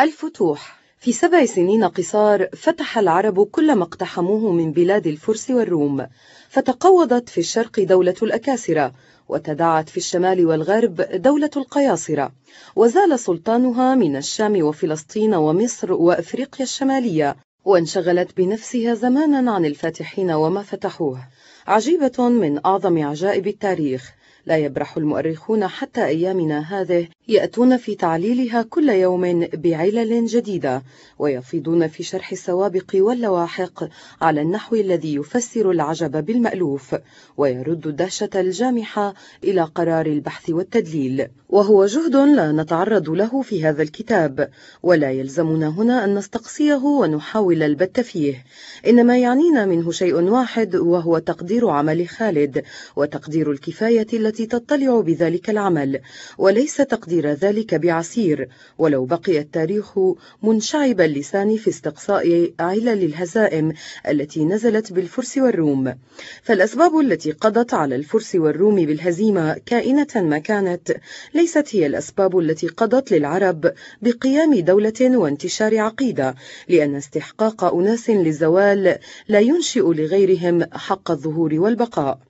الفتوح. في سبع سنين قصار فتح العرب كل ما اقتحموه من بلاد الفرس والروم. فتقوضت في الشرق دولة الأكاسرة وتداعت في الشمال والغرب دولة القياصرة. وزال سلطانها من الشام وفلسطين ومصر وأفريقيا الشمالية. وانشغلت بنفسها زمانا عن الفاتحين وما فتحوه. عجيبة من أعظم عجائب التاريخ. لا يبرح المؤرخون حتى أيامنا هذه يأتون في تعليلها كل يوم بعلل جديدة ويفيضون في شرح السوابق واللواحق على النحو الذي يفسر العجب بالمألوف ويرد الدهشة الجامحة إلى قرار البحث والتدليل. وهو جهد لا نتعرض له في هذا الكتاب ولا يلزمنا هنا أن نستقصيه ونحاول البت فيه. إنما يعنينا منه شيء واحد وهو تقدير عمل خالد وتقدير الكفاية التي تطلع بذلك العمل وليس تقدير ذلك بعسير ولو بقي التاريخ منشعب اللسان في استقصاء علل الهزائم التي نزلت بالفرس والروم. فالأسباب التي قضت على الفرس والروم بالهزيمة كائنة ما كانت ليست هي الأسباب التي قضت للعرب بقيام دولة وانتشار عقيدة لأن استحقاق أناس للزوال لا ينشئ لغيرهم حق الظهور والبقاء.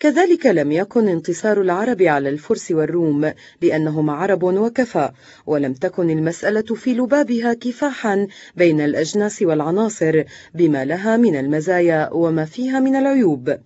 كذلك لم يكن انتصار العرب على الفرس والروم لأنهم عرب وكفى ولم تكن المسألة في لبابها كفاحا بين الأجناس والعناصر بما لها من المزايا وما فيها من العيوب.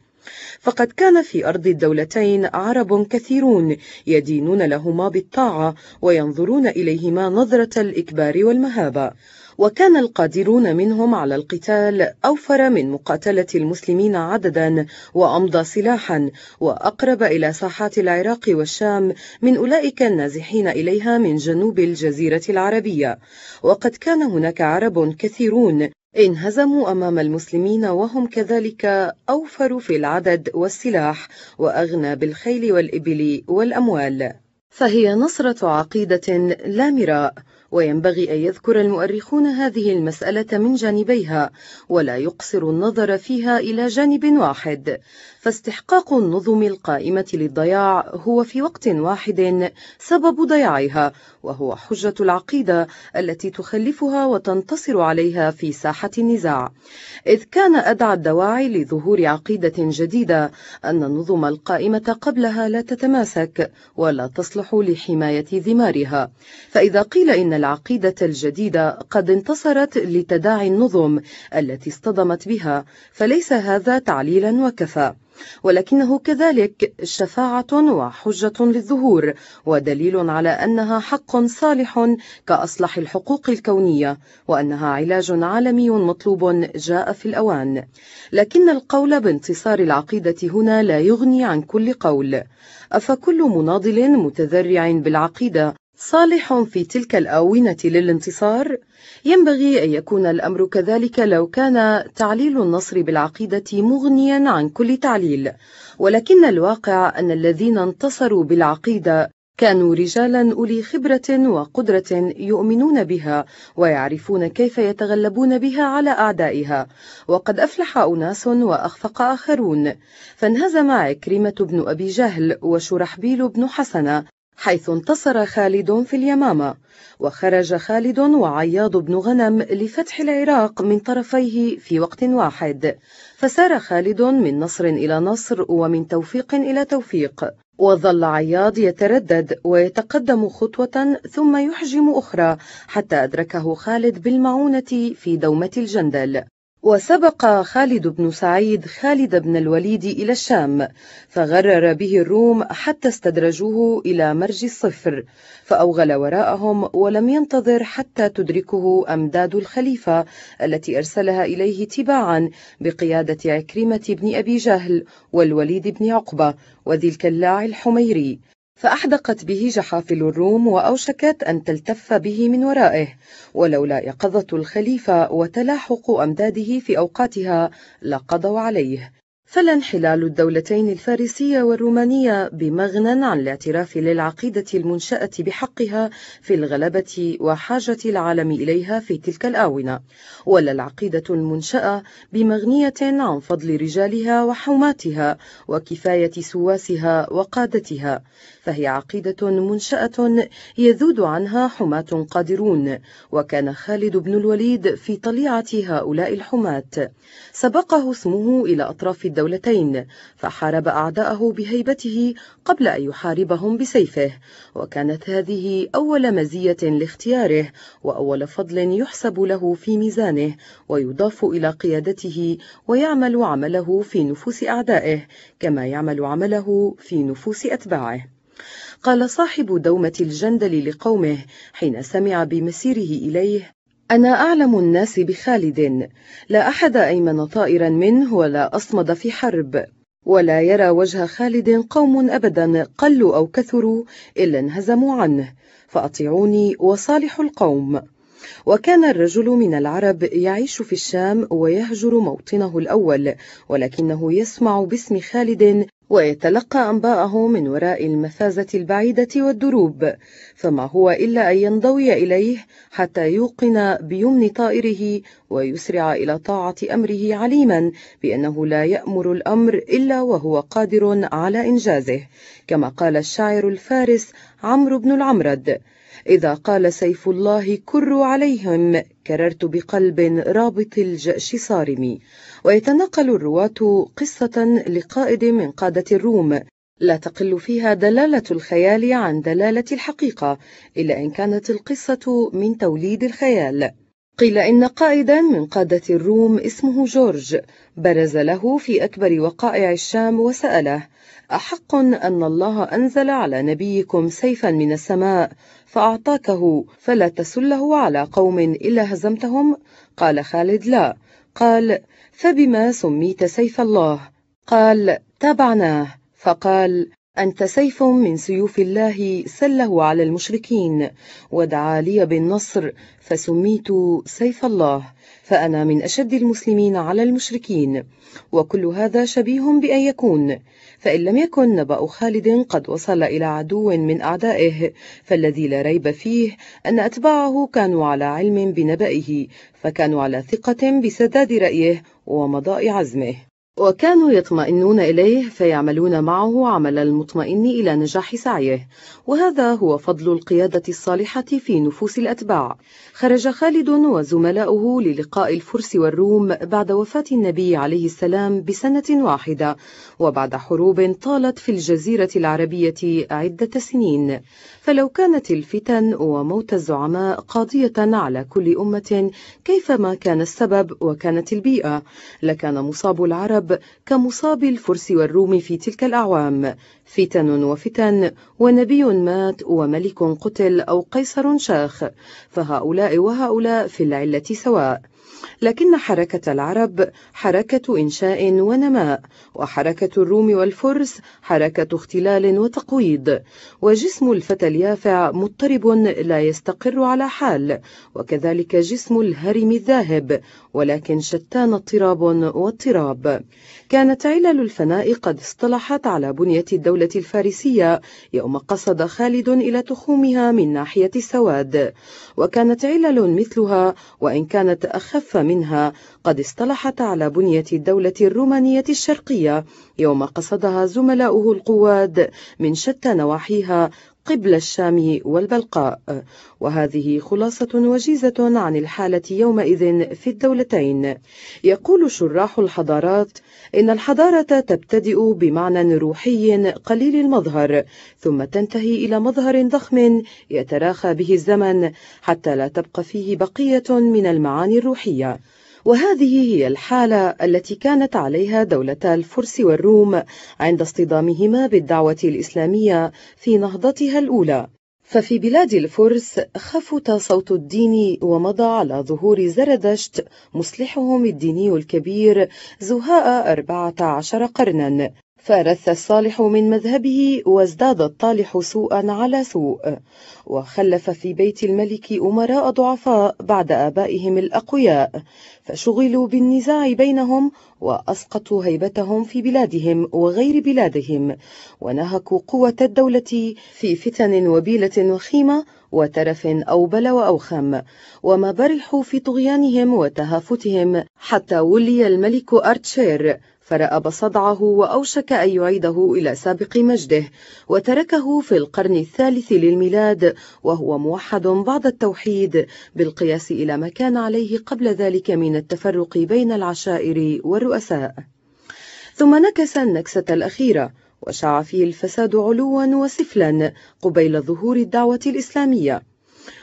فقد كان في أرض الدولتين عرب كثيرون يدينون لهما بالطاعة وينظرون إليهما نظرة الإكبار والمهابة. وكان القادرون منهم على القتال أوفر من مقاتلة المسلمين عددا وأمضى سلاحا وأقرب إلى ساحات العراق والشام من أولئك النازحين إليها من جنوب الجزيرة العربية. وقد كان هناك عرب كثيرون انهزموا أمام المسلمين وهم كذلك أوفر في العدد والسلاح وأغنى بالخيل والإبل والأموال. فهي نصرة عقيدة لا مراء. وينبغي أن يذكر المؤرخون هذه المسألة من جانبيها ولا يقصر النظر فيها إلى جانب واحد. فاستحقاق النظم القائمة للضياع هو في وقت واحد سبب ضياعها وهو حجة العقيدة التي تخلفها وتنتصر عليها في ساحة النزاع. إذ كان أدعى الدواعي لظهور عقيدة جديدة أن النظم القائمة قبلها لا تتماسك ولا تصلح لحماية ذمارها. فإذا قيل إن العقيدة الجديدة قد انتصرت لتداعي النظم التي اصطدمت بها فليس هذا تعليلا وكفى. ولكنه كذلك شفاعة وحجة للظهور ودليل على أنها حق صالح كأصلح الحقوق الكونية وأنها علاج عالمي مطلوب جاء في الأوان. لكن القول بانتصار العقيدة هنا لا يغني عن كل قول. أفكل مناضل متذرع بالعقيدة صالح في تلك الآونة للانتصار؟ ينبغي أن يكون الأمر كذلك لو كان تعليل النصر بالعقيدة مغنيا عن كل تعليل ولكن الواقع أن الذين انتصروا بالعقيدة كانوا رجالا أولي خبرة وقدرة يؤمنون بها ويعرفون كيف يتغلبون بها على أعدائها وقد أفلح أناس وأخفق آخرون فانهزم عكرمة بن أبي جهل وشرحبيل بن حسنة حيث انتصر خالد في اليمامة وخرج خالد وعياض بن غنم لفتح العراق من طرفيه في وقت واحد. فسار خالد من نصر إلى نصر ومن توفيق إلى توفيق. وظل عياض يتردد ويتقدم خطوة ثم يحجم أخرى حتى أدركه خالد بالمعونة في دومة الجندل. وسبق خالد بن سعيد خالد بن الوليد إلى الشام فغرر به الروم حتى استدرجوه إلى مرج الصفر فأوغل وراءهم ولم ينتظر حتى تدركه أمداد الخليفة التي أرسلها إليه تباعا بقيادة عكرمة بن أبي جهل والوليد بن عقبة وذي الكلاع الحميري. فأحدقت به جحافل الروم وأوشكت أن تلتف به من ورائه ولولا يقظة الخليفة وتلاحق أمداده في أوقاتها لقضوا عليه. فلا انحلال الدولتين الفارسية والرومانية بمغنى عن الاعتراف للعقيدة المنشأة بحقها في الغلبة وحاجة العالم إليها في تلك الآونة. ولا العقيدة المنشأة بمغنية عن فضل رجالها وحوماتها وكفاية سواسها وقادتها. فهي عقيدة منشأة يذود عنها حماة قادرون وكان خالد بن الوليد في طليعة هؤلاء الحماة. سبقه اسمه إلى أطراف الدولتين فحارب أعداءه بهيبته قبل أن يحاربهم بسيفه وكانت هذه أول مزية لاختياره وأول فضل يحسب له في ميزانه ويضاف إلى قيادته ويعمل عمله في نفوس أعدائه كما يعمل عمله في نفوس أتباعه. قال صاحب دومة الجندل لقومه حين سمع بمسيره إليه أنا أعلم الناس بخالد لا أحد أيمن طائرا منه ولا أصمد في حرب ولا يرى وجه خالد قوم أبدا قلوا أو كثروا إلا انهزموا عنه فأطيعوني وصالح القوم. وكان الرجل من العرب يعيش في الشام ويهجر موطنه الأول ولكنه يسمع باسم خالد ويتلقى أنباءه من وراء المفازة البعيدة والدروب فما هو إلا أن ينضوي إليه حتى يوقن بيمن طائره ويسرع إلى طاعة أمره عليما بأنه لا يأمر الأمر إلا وهو قادر على إنجازه كما قال الشاعر الفارس عمرو بن العمرد. إذا قال سيف الله كروا عليهم كررت بقلب رابط الجأش صارم. ويتنقل الرواة قصة لقائد من قادة الروم. لا تقل فيها دلالة الخيال عن دلالة الحقيقة إلا إن كانت القصة من توليد الخيال. قيل إن قائدا من قادة الروم اسمه جورج برز له في أكبر وقائع الشام وسأله أحق أن الله أنزل على نبيكم سيفا من السماء؟ فأعطاكه فلا تسله على قوم إلا هزمتهم؟ قال خالد لا. قال فبما سميت سيف الله؟ قال تابعناه. فقال أنت سيف من سيوف الله سله على المشركين. ودعا لي بالنصر فسميت سيف الله. فأنا من أشد المسلمين على المشركين. وكل هذا شبيه بأن يكون. فإن لم يكن نبأ خالد قد وصل إلى عدو من أعدائه فالذي لا ريب فيه أن أتباعه كانوا على علم بنبئه فكانوا على ثقة بسداد رأيه ومضاء عزمه. وكانوا يطمئنون إليه فيعملون معه عمل المطمئن إلى نجاح سعيه. وهذا هو فضل القيادة الصالحة في نفوس الأتباع. خرج خالد وزملاؤه للقاء الفرس والروم بعد وفاة النبي عليه السلام بسنة واحدة وبعد حروب طالت في الجزيرة العربية عدة سنين. فلو كانت الفتن وموت الزعماء قاضية على كل أمة كيفما كان السبب وكانت البيئة؟ لكان مصاب العرب كمصاب الفرس والروم في تلك الأعوام. فتن وفتن ونبي مات وملك قتل أو قيصر شاخ فهؤلاء وهؤلاء في العلة سواء. لكن حركة العرب حركة إنشاء ونماء وحركة الروم والفرس حركة اختلال وتقويض وجسم الفتى اليافع مضطرب لا يستقر على حال وكذلك جسم الهرم الذاهب ولكن شتان اضطراب واضطراب. كانت علل الفناء قد اصطلحت على بنية الدولة الفارسية يوم قصد خالد إلى تخومها من ناحية السواد. وكانت علل مثلها وإن كانت أخف منها. قد اصطلحت على بنية الدولة الرومانية الشرقية يوم قصدها زملاؤه القواد من شتى نواحيها قبل الشام والبلقاء. وهذه خلاصة وجيزة عن الحالة يومئذ في الدولتين. يقول شراح الحضارات إن الحضارة تبتدئ بمعنى روحي قليل المظهر ثم تنتهي إلى مظهر ضخم يتراخى به الزمن حتى لا تبقى فيه بقية من المعاني الروحية. وهذه هي الحالة التي كانت عليها دولتا الفرس والروم عند اصطدامهما بالدعوة الإسلامية في نهضتها الأولى. ففي بلاد الفرس خفت صوت الدين ومضى على ظهور زردشت مصلحهم الديني الكبير زهاء أربعة عشر قرنا. فرث الصالح من مذهبه وازداد الطالح سوءا على سوء وخلف في بيت الملك أمراء ضعفاء بعد آبائهم الأقوياء فشغلوا بالنزاع بينهم وأسقطوا هيبتهم في بلادهم وغير بلادهم ونهكوا قوة الدولة في فتن وبيلة وخيمة وترف أوبل وأوخم وما برحوا في طغيانهم وتهافتهم حتى ولي الملك أرتشير فرأب صدعه وأوشك أن يعيده إلى سابق مجده وتركه في القرن الثالث للميلاد وهو موحد بعد التوحيد بالقياس إلى ما كان عليه قبل ذلك من التفرق بين العشائر والرؤساء. ثم نكس النكسة الأخيرة وشاع فيه الفساد علوا وسفلا قبيل ظهور الدعوة الإسلامية.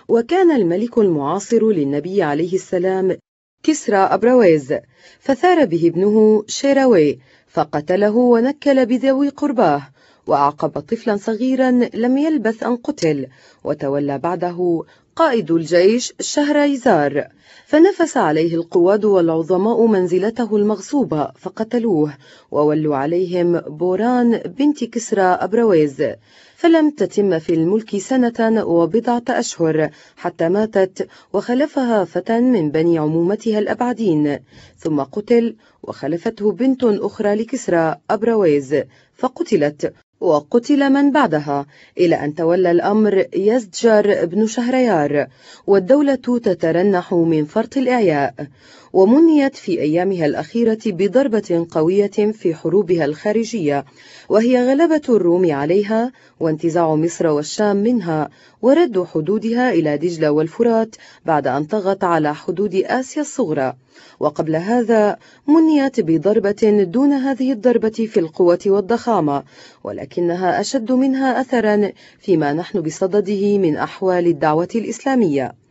وكان الملك المعاصر للنبي عليه السلام كسرى أبرويز فثار به ابنه شيراوي فقتله ونكل بذوي قرباه وأعقب طفلا صغيرا لم يلبث أن قتل وتولى بعده قائد الجيش شهريزار فنفس عليه القواد والعظماء منزلته المغصوبة فقتلوه وولوا عليهم بوران بنت كسرى أبرويز. فلم تتم في الملك سنة وبضعة أشهر حتى ماتت وخلفها فتى من بني عمومتها الأبعدين ثم قتل وخلفته بنت أخرى لكسرى أبرويز فقتلت وقتل من بعدها إلى أن تولى الأمر يزجر بن شهريار والدولة تترنح من فرط الإعياء. ومنيت في أيامها الأخيرة بضربة قوية في حروبها الخارجية وهي غلبة الروم عليها وانتزاع مصر والشام منها ورد حدودها إلى دجلة والفرات بعد أن طغت على حدود آسيا الصغرى. وقبل هذا منيت بضربة دون هذه الضربة في القوة والضخامة ولكنها أشد منها أثرا فيما نحن بصدده من أحوال الدعوة الإسلامية.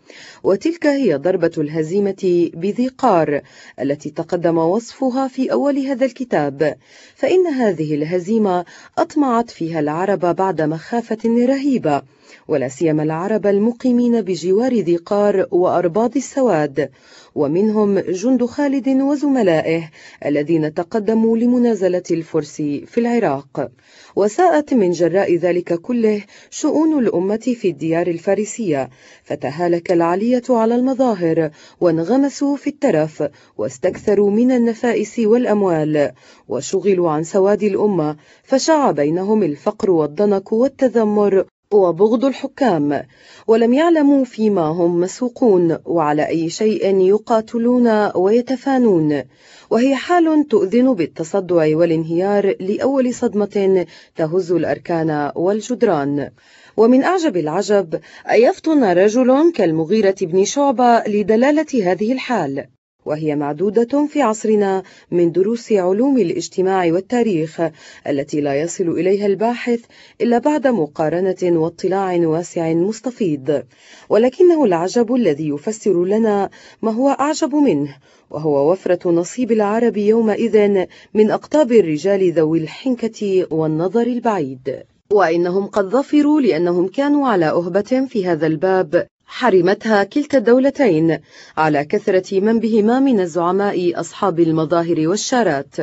وتلك هي ضربة الهزيمة بذي قار التي تقدم وصفها في أول هذا الكتاب. فإن هذه الهزيمة أطمعت فيها العرب بعد مخافة رهيبة ولا سيما العرب المقيمين بجوار ذي قار وأرباض السواد. ومنهم جند خالد وزملائه الذين تقدموا لمنازلة الفرس في العراق. وساءت من جراء ذلك كله شؤون الأمة في الديار الفارسية فتهالك العلية على المظاهر وانغمسوا في الترف واستكثروا من النفائس والأموال وشغلوا عن سواد الأمة فشاع بينهم الفقر والضنك والتذمر وبغض الحكام ولم يعلموا فيما هم مسوقون وعلى أي شيء يقاتلون ويتفانون. وهي حال تؤذن بالتصدع والانهيار لأول صدمة تهز الأركان والجدران. ومن أعجب العجب أن يفطن رجل كالمغيرة بن شعبة لدلالة هذه الحال؟ وهي معدودة في عصرنا من دروس علوم الاجتماع والتاريخ التي لا يصل إليها الباحث إلا بعد مقارنة واطلاع واسع مستفيض. ولكنه العجب الذي يفسر لنا ما هو أعجب منه وهو وفرة نصيب العرب يومئذ من أقطاب الرجال ذوي الحنكة والنظر البعيد. وإنهم قد ظفروا لأنهم كانوا على أهبة في هذا الباب حرمتها كلتا الدولتين على كثرة من بهما من الزعماء أصحاب المظاهر والشارات.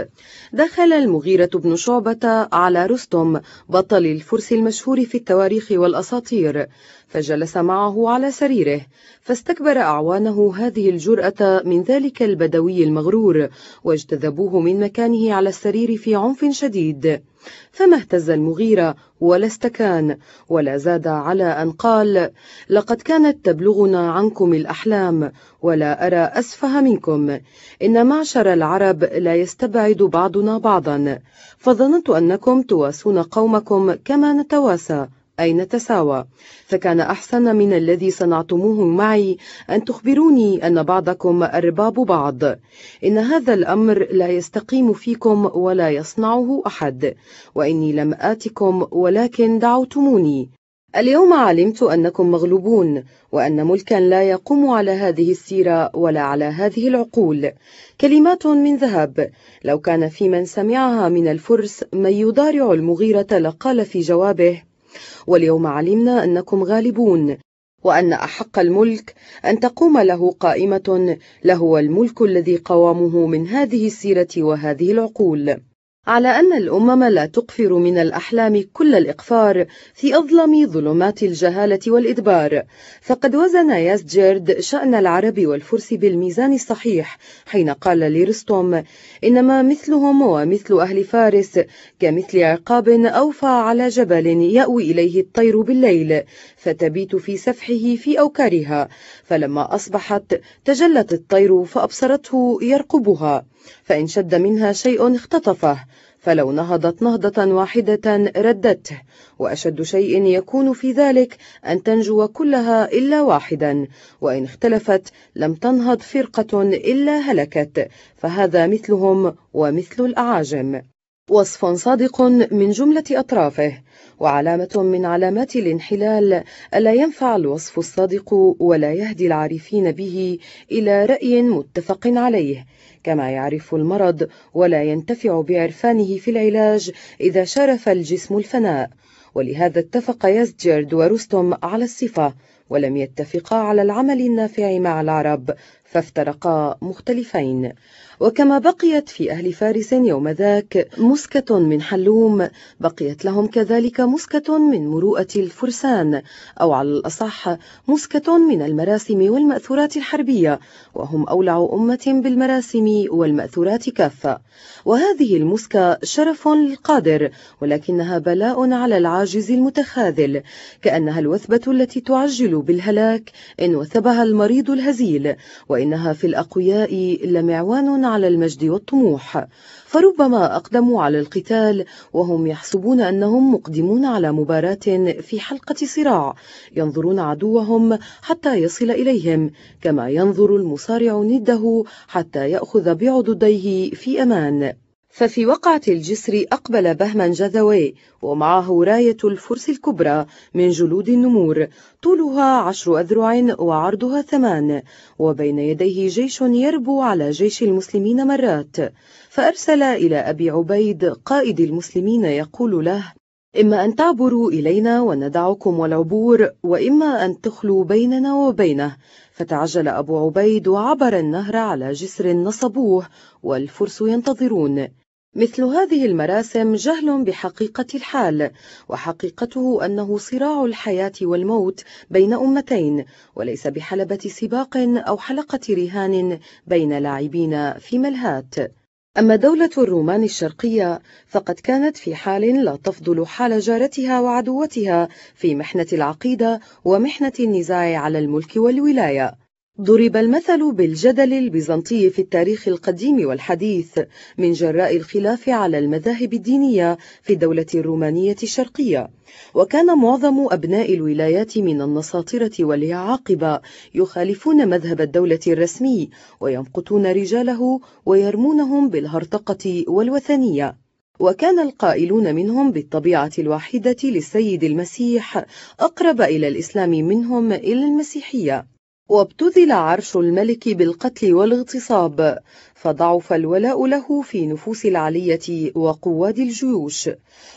دخل المغيرة بن شعبة على رستم بطل الفرس المشهور في التواريخ والأساطير فجلس معه على سريره فاستكبر أعوانه هذه الجرأة من ذلك البدوي المغرور واجتذبوه من مكانه على السرير في عنف شديد. فما اهتز المغيرة ولا استكان ولا زاد على أن قال لقد كانت تبلغنا عنكم الأحلام ولا أرى أسفه منكم. إن معشر العرب لا يستبعد بعضنا بعضا. فظننت أنكم تواسون قومكم كما نتواسى. أي نتساوى. فكان أحسن من الذي صنعتموه معي أن تخبروني أن بعضكم أرباب بعض. إن هذا الأمر لا يستقيم فيكم ولا يصنعه أحد وإني لم آتكم ولكن دعوتموني. اليوم علمت أنكم مغلوبون وأن ملكا لا يقوم على هذه السيرة ولا على هذه العقول. كلمات من ذهب لو كان في من سمعها من الفرس من يضارع المغيرة لقال في جوابه واليوم علمنا أنكم غالبون وأن أحق الملك أن تقوم له قائمة لهو الملك الذي قوامه من هذه السيرة وهذه العقول. على أن الأمم لا تقفر من الأحلام كل الإقفار في أظلم ظلمات الجهالة والإدبار. فقد وزن ياسجيرد شأن العرب والفرس بالميزان الصحيح حين قال لرستم إنما مثلهم ومثل أهل فارس كمثل عقاب أوفى على جبل يأوي إليه الطير بالليل فتبيت في سفحه في أوكارها فلما أصبحت تجلت الطير فأبصرته يرقبها. فإن شد منها شيء اختطفه فلو نهضت نهضة واحدة ردته وأشد شيء يكون في ذلك أن تنجو كلها إلا واحدا وإن اختلفت لم تنهض فرقة إلا هلكت فهذا مثلهم ومثل الأعاجم. وصف صادق من جملة أطرافه وعلامة من علامات الانحلال ألا ينفع الوصف الصادق ولا يهدي العارفين به إلى رأي متفق عليه. كما يعرف المرض ولا ينتفع بعرفانه في العلاج إذا شرف الجسم الفناء. ولهذا اتفق يزجرد ورستم على الصفة ولم يتفقا على العمل النافع مع العرب فافترقا مختلفين. وكما بقيت في أهل فارس يوم ذاك مسكة من حلوم بقيت لهم كذلك مسكة من مروءة الفرسان أو على الأصح مسكة من المراسم والمأثورات الحربية وهم أولع أمة بالمراسم والمأثورات كافة. وهذه المسكة شرف للقادر ولكنها بلاء على العاجز المتخاذل كأنها الوثبة التي تعجل بالهلاك إن وثبها المريض الهزيل وإنها في الأقوياء لمعوان على المجد والطموح. فربما أقدموا على القتال وهم يحسبون أنهم مقدمون على مباراة في حلقة صراع ينظرون عدوهم حتى يصل إليهم كما ينظر المصارع نده حتى يأخذ بعضديه في أمان. ففي وقعة الجسر أقبل بهما جذوي ومعه راية الفرس الكبرى من جلود النمور طولها عشر أذرع وعرضها ثمان وبين يديه جيش يربو على جيش المسلمين مرات. فأرسل إلى أبي عبيد قائد المسلمين يقول له إما أن تعبروا إلينا وندعكم والعبور وإما أن تخلوا بيننا وبينه. فتعجل أبو عبيد وعبر النهر على جسر نصبوه والفرس ينتظرون. مثل هذه المراسم جهل بحقيقة الحال وحقيقته أنه صراع الحياة والموت بين أمتين وليس بحلبة سباق أو حلقة رهان بين لاعبين في ملهات. أما دولة الرومان الشرقية فقد كانت في حال لا تفضل حال جارتها وعدوتها في محنة العقيدة ومحنة النزاع على الملك والولاية. ضرب المثل بالجدل البيزنطي في التاريخ القديم والحديث من جراء الخلاف على المذاهب الدينية في الدولة الرومانية الشرقية. وكان معظم أبناء الولايات من النساطرة والعاقبة يخالفون مذهب الدولة الرسمي ويمقتون رجاله ويرمونهم بالهرطقة والوثنية. وكان القائلون منهم بالطبيعة الواحدة للسيد المسيح أقرب إلى الإسلام منهم إلى المسيحية. وابتذل عرش الملك بالقتل والاغتصاب فضعف الولاء له في نفوس العلية وقواد الجيوش.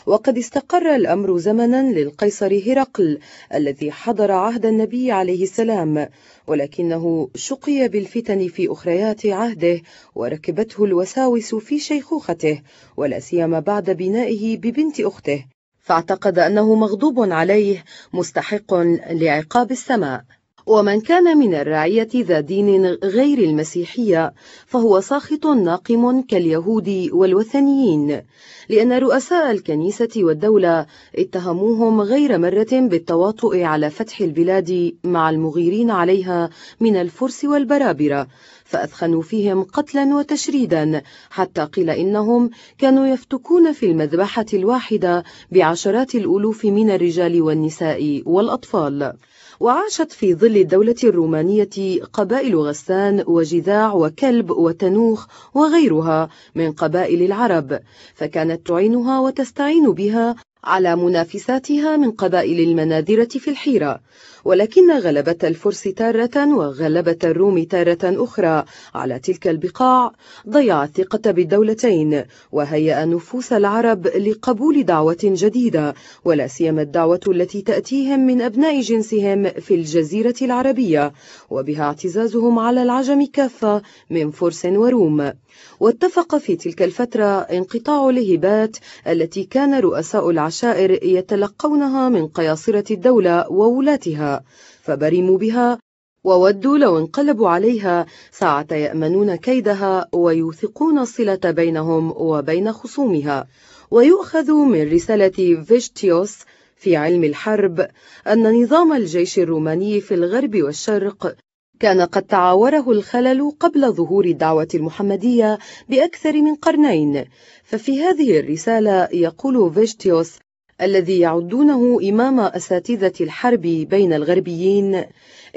وقد استقر الأمر زمنا للقيصر هرقل الذي حضر عهد النبي عليه السلام ولكنه شقي بالفتن في أخريات عهده وركبته الوساوس في شيخوخته ولا سيما بعد بنائه ببنت أخته. فاعتقد أنه مغضوب عليه مستحق لعقاب السماء. ومن كان من الرعية ذا دين غير المسيحية فهو ساخط ناقم كاليهود والوثنيين لأن رؤساء الكنيسة والدولة اتهموهم غير مرة بالتواطؤ على فتح البلاد مع المغيرين عليها من الفرس والبرابرة فأثخنوا فيهم قتلا وتشريدا حتى قيل إنهم كانوا يفتكون في المذبحة الواحدة بعشرات الألوف من الرجال والنساء والأطفال. وعاشت في ظل الدولة الرومانية قبائل غسان وجذاع وكلب وتنوخ وغيرها من قبائل العرب فكانت تعينها وتستعين بها على منافساتها من قبائل المناذرة في الحيرة. ولكن غلبة الفرس تارة وغلبة الروم تارة أخرى على تلك البقاع ضيع الثقة بالدولتين وهيأ نفوس العرب لقبول دعوة جديدة ولا سيما الدعوة التي تأتيهم من أبناء جنسهم في الجزيرة العربية وبها اعتزازهم على العجم كافة من فرس وروم. واتفق في تلك الفترة انقطاع الهبات التي كان رؤساء العشائر يتلقونها من قياصرة الدولة وولاتها. فبرموا بها وودوا لو انقلبوا عليها ساعة يأمنون كيدها ويوثقون الصلة بينهم وبين خصومها. ويؤخذ من رسالة فيشتيوس في علم الحرب أن نظام الجيش الروماني في الغرب والشرق كان قد تعاوره الخلل قبل ظهور الدعوة المحمدية بأكثر من قرنين. ففي هذه الرسالة يقول فيشتيوس الذي يعدونه إمام أساتذة الحرب بين الغربيين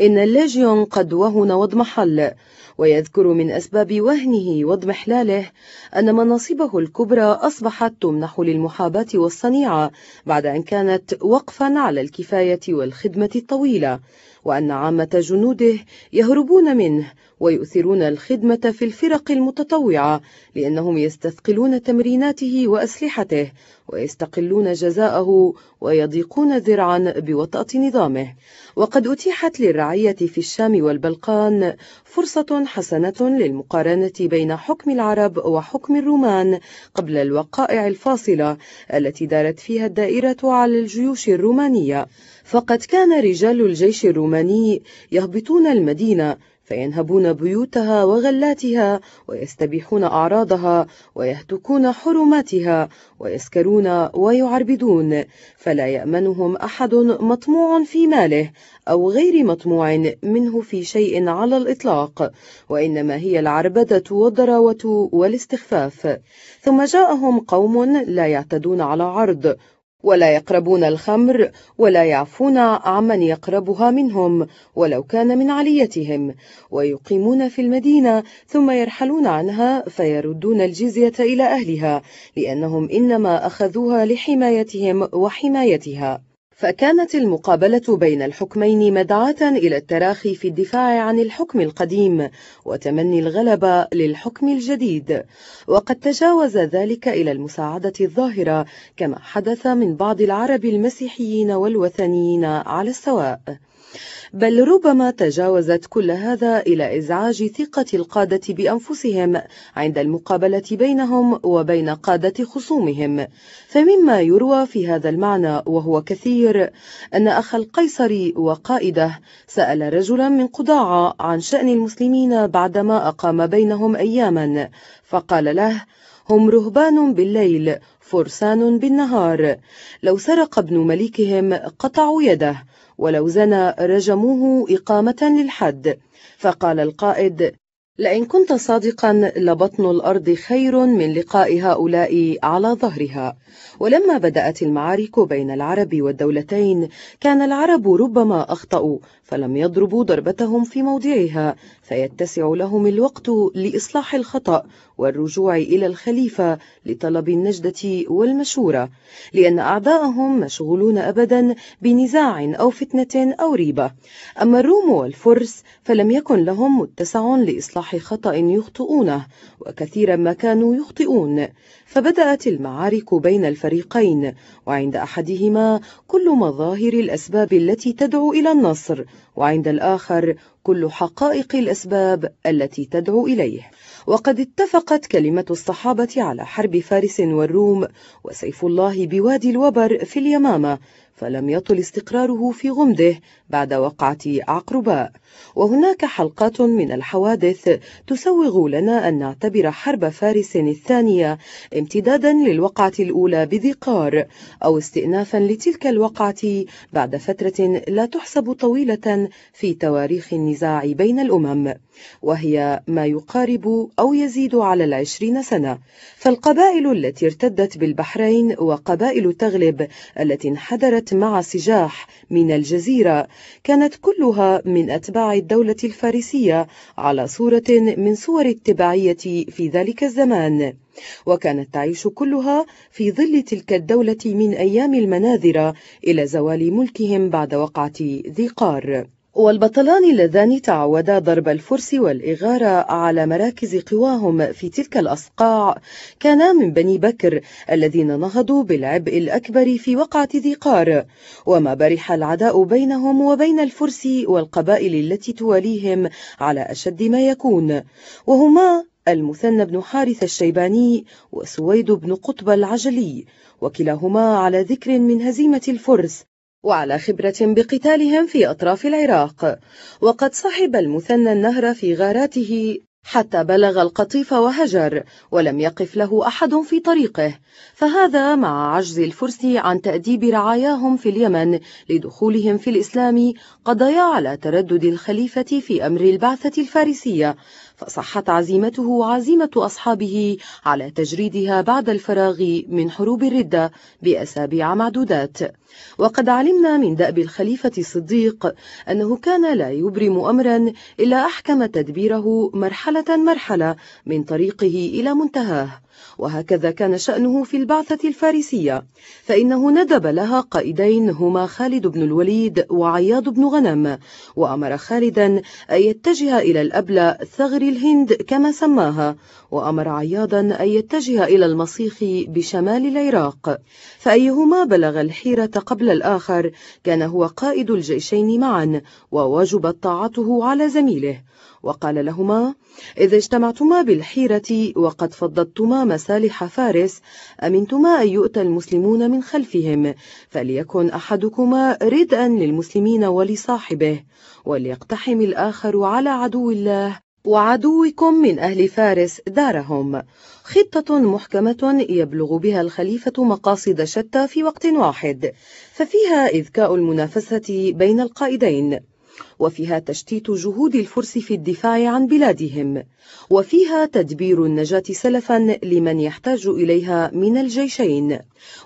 إن الليجيون قد وهن واضمحل ويذكر من أسباب وهنه واضمحلاله أن مناصبه الكبرى أصبحت تمنح للمحاباة والصنيعة بعد أن كانت وقفا على الكفاية والخدمة الطويلة وأن عامة جنوده يهربون منه ويؤثرون الخدمة في الفرق المتطوعة لأنهم يستثقلون تمريناته وأسلحته ويستقلون جزاءه ويضيقون ذرعا بوطأة نظامه. وقد أتيحت للرعية في الشام والبلقان فرصة حسنة للمقارنة بين حكم العرب وحكم الرومان قبل الوقائع الفاصلة التي دارت فيها الدائرة على الجيوش الرومانية. فقد كان رجال الجيش الروماني يهبطون المدينة فينهبون بيوتها وغلاتها ويستبيحون أعراضها ويهتكون حرماتها ويسكرون ويعربدون فلا يأمنهم أحد مطموع في ماله أو غير مطموع منه في شيء على الإطلاق وإنما هي العربدة والضراوة والاستخفاف. ثم جاءهم قوم لا يعتدون على عرض ولا يقربون الخمر ولا يعفون عمن يقربها منهم ولو كان من عليتهم. ويقيمون في المدينة ثم يرحلون عنها فيردون الجزية إلى أهلها لأنهم إنما أخذوها لحمايتهم وحمايتها. فكانت المقابلة بين الحكمين مدعاة إلى التراخي في الدفاع عن الحكم القديم وتمني الغلبة للحكم الجديد. وقد تجاوز ذلك إلى المساعدة الظاهرة كما حدث من بعض العرب المسيحيين والوثنيين على السواء. بل ربما تجاوزت كل هذا إلى إزعاج ثقة القادة بأنفسهم عند المقابلة بينهم وبين قادة خصومهم. فمما يروى في هذا المعنى وهو كثير أن أخ القيصر وقائده سأل رجلا من قضاعة عن شأن المسلمين بعدما أقام بينهم أياما فقال له هم رهبان بالليل فرسان بالنهار. لو سرق ابن مليكهم قطعوا يده ولو زنى رجموه إقامة للحد. فقال القائد لئن كنت صادقا لبطن الأرض خير من لقاء هؤلاء على ظهرها. ولما بدأت المعارك بين العرب والدولتين كان العرب ربما أخطأوا فلم يضربوا ضربتهم في موضعها فيتسع لهم الوقت لإصلاح الخطأ والرجوع إلى الخليفة لطلب النجدة والمشورة لأن أعداءهم مشغولون أبدا بنزاع أو فتنة أو ريبة. أما الروم والفرس فلم يكن لهم متسع لإصلاح خطأ يخطئونه وكثيرا ما كانوا يخطئون. فبدأت المعارك بين الفريقين وعند أحدهما كل مظاهر الأسباب التي تدعو إلى النصر وعند الآخر كل حقائق الأسباب التي تدعو إليه. وقد اتفقت كلمة الصحابة على حرب فارس والروم وسيف الله بوادي الوبر في اليمامة فلم يطل استقراره في غمده بعد وقعة عقرباء. وهناك حلقات من الحوادث تسوغ لنا أن نعتبر حرب فارس الثانية امتدادا للوقعة الأولى بذقار أو استئنافا لتلك الوقعة بعد فترة لا تحسب طويلة في تواريخ النزاع بين الأمم وهي ما يقارب أو يزيد على العشرين سنة. فالقبائل التي ارتدت بالبحرين وقبائل تغلب التي انحدرت مع سجاح من الجزيرة كانت كلها من أتباع الدولة الفارسية على صورة من صور التبعية في ذلك الزمان. وكانت تعيش كلها في ظل تلك الدولة من أيام المناذرة إلى زوال ملكهم بعد وقعة ذي قار والبطلان اللذان تعودا ضرب الفرس والإغارة على مراكز قواهم في تلك الأصقاع. كانا من بني بكر الذين نهضوا بالعبء الأكبر في وقعة ذي قار. وما برح العداء بينهم وبين الفرس والقبائل التي تواليهم على أشد ما يكون. وهما المثنى بن حارث الشيباني وسويد بن قطب العجلي وكلاهما على ذكر من هزيمة الفرس. وعلى خبرة بقتالهم في أطراف العراق. وقد صحب المثنى النهر في غاراته حتى بلغ القطيف وهجر ولم يقف له أحد في طريقه. فهذا مع عجز الفرس عن تأديب رعاياهم في اليمن لدخولهم في الإسلام قضيا على تردد الخليفة في أمر البعثة الفارسية. فصحت عزيمته وعزيمة أصحابه على تجريدها بعد الفراغ من حروب الردة بأسابيع معدودات. وقد علمنا من دأب الخليفة الصديق أنه كان لا يبرم أمرا إلا أحكم تدبيره مرحلة مرحلة من طريقه إلى منتهاه. وهكذا كان شأنه في البعثة الفارسية فإنه ندب لها قائدين هما خالد بن الوليد وعياض بن غنم وأمر خالدا أن يتجه إلى الأبلة ثغر الهند كما سماها وأمر عياضا أن يتجه إلى المصيخ بشمال العراق. فأيهما بلغ الحيرة قبل الآخر كان هو قائد الجيشين معا ووجبت طاعته على زميله. وقال لهما إذا اجتمعتما بالحيرة وقد فضضتما مسالح فارس أمنتما أن يؤتى المسلمون من خلفهم فليكن أحدكما ردءا للمسلمين ولصاحبه وليقتحم الآخر على عدو الله وعدوكم من أهل فارس دارهم. خطة محكمة يبلغ بها الخليفة مقاصد شتى في وقت واحد ففيها إذكاء المنافسة بين القائدين. وفيها تشتيت جهود الفرس في الدفاع عن بلادهم وفيها تدبير النجاة سلفا لمن يحتاج إليها من الجيشين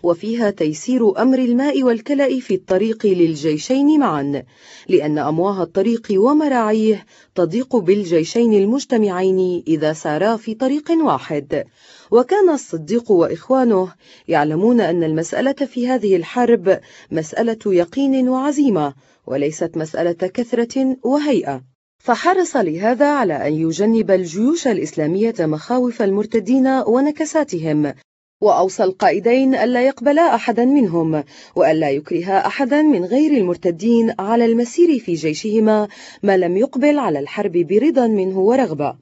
وفيها تيسير أمر الماء والكلأ في الطريق للجيشين معا لأن أمواه الطريق ومراعيه تضيق بالجيشين المجتمعين إذا سارا في طريق واحد. وكان الصديق وإخوانه يعلمون أن المسألة في هذه الحرب مسألة يقين وعزيمة وليست مسألة كثرة وهيئة. فحرص لهذا على أن يجنب الجيوش الإسلامية مخاوف المرتدين ونكساتهم وأوصى القائدين ألا يقبلا أحدا منهم وألا يكرها أحدا من غير المرتدين على المسير في جيشهما ما لم يقبل على الحرب برضا منه ورغبة.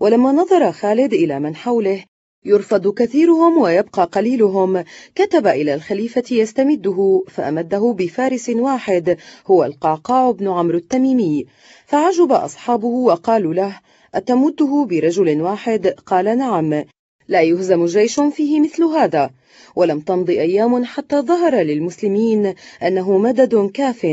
ولما نظر خالد إلى من حوله يرفض كثيرهم ويبقى قليلهم. كتب إلى الخليفة يستمده فأمده بفارس واحد هو القعقاع بن عمرو التميمي. فعجب أصحابه وقالوا له أتمده برجل واحد؟ قال نعم. لا يهزم جيش فيه مثل هذا. ولم تمض أيام حتى ظهر للمسلمين أنه مدد كاف.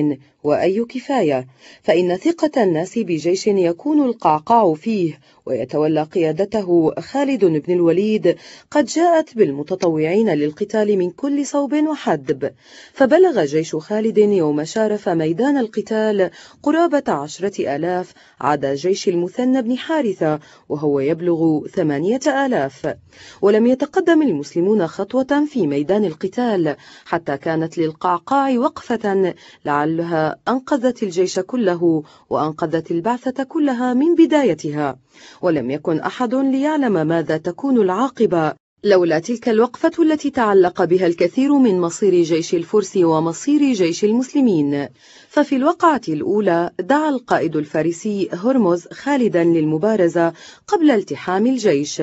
وأي كفاية. فإن ثقة الناس بجيش يكون القعقاع فيه ويتولى قيادته خالد بن الوليد قد جاءت بالمتطوعين للقتال من كل صوب وحدب. فبلغ جيش خالد يوم شارف ميدان القتال قرابة عشرة آلاف عدا جيش المثنى بن حارثة وهو يبلغ ثمانية آلاف. ولم يتقدم المسلمون خطوة في ميدان القتال حتى كانت للقعقاع وقفة لعلها أنقذت الجيش كله وأنقذت البعثة كلها من بدايتها ولم يكن أحد ليعلم ماذا تكون العاقبة. لولا تلك الوقفة التي تعلق بها الكثير من مصير جيش الفرس ومصير جيش المسلمين. ففي الوقعة الأولى دعا القائد الفارسي هرمز خالدا للمبارزة قبل التحام الجيش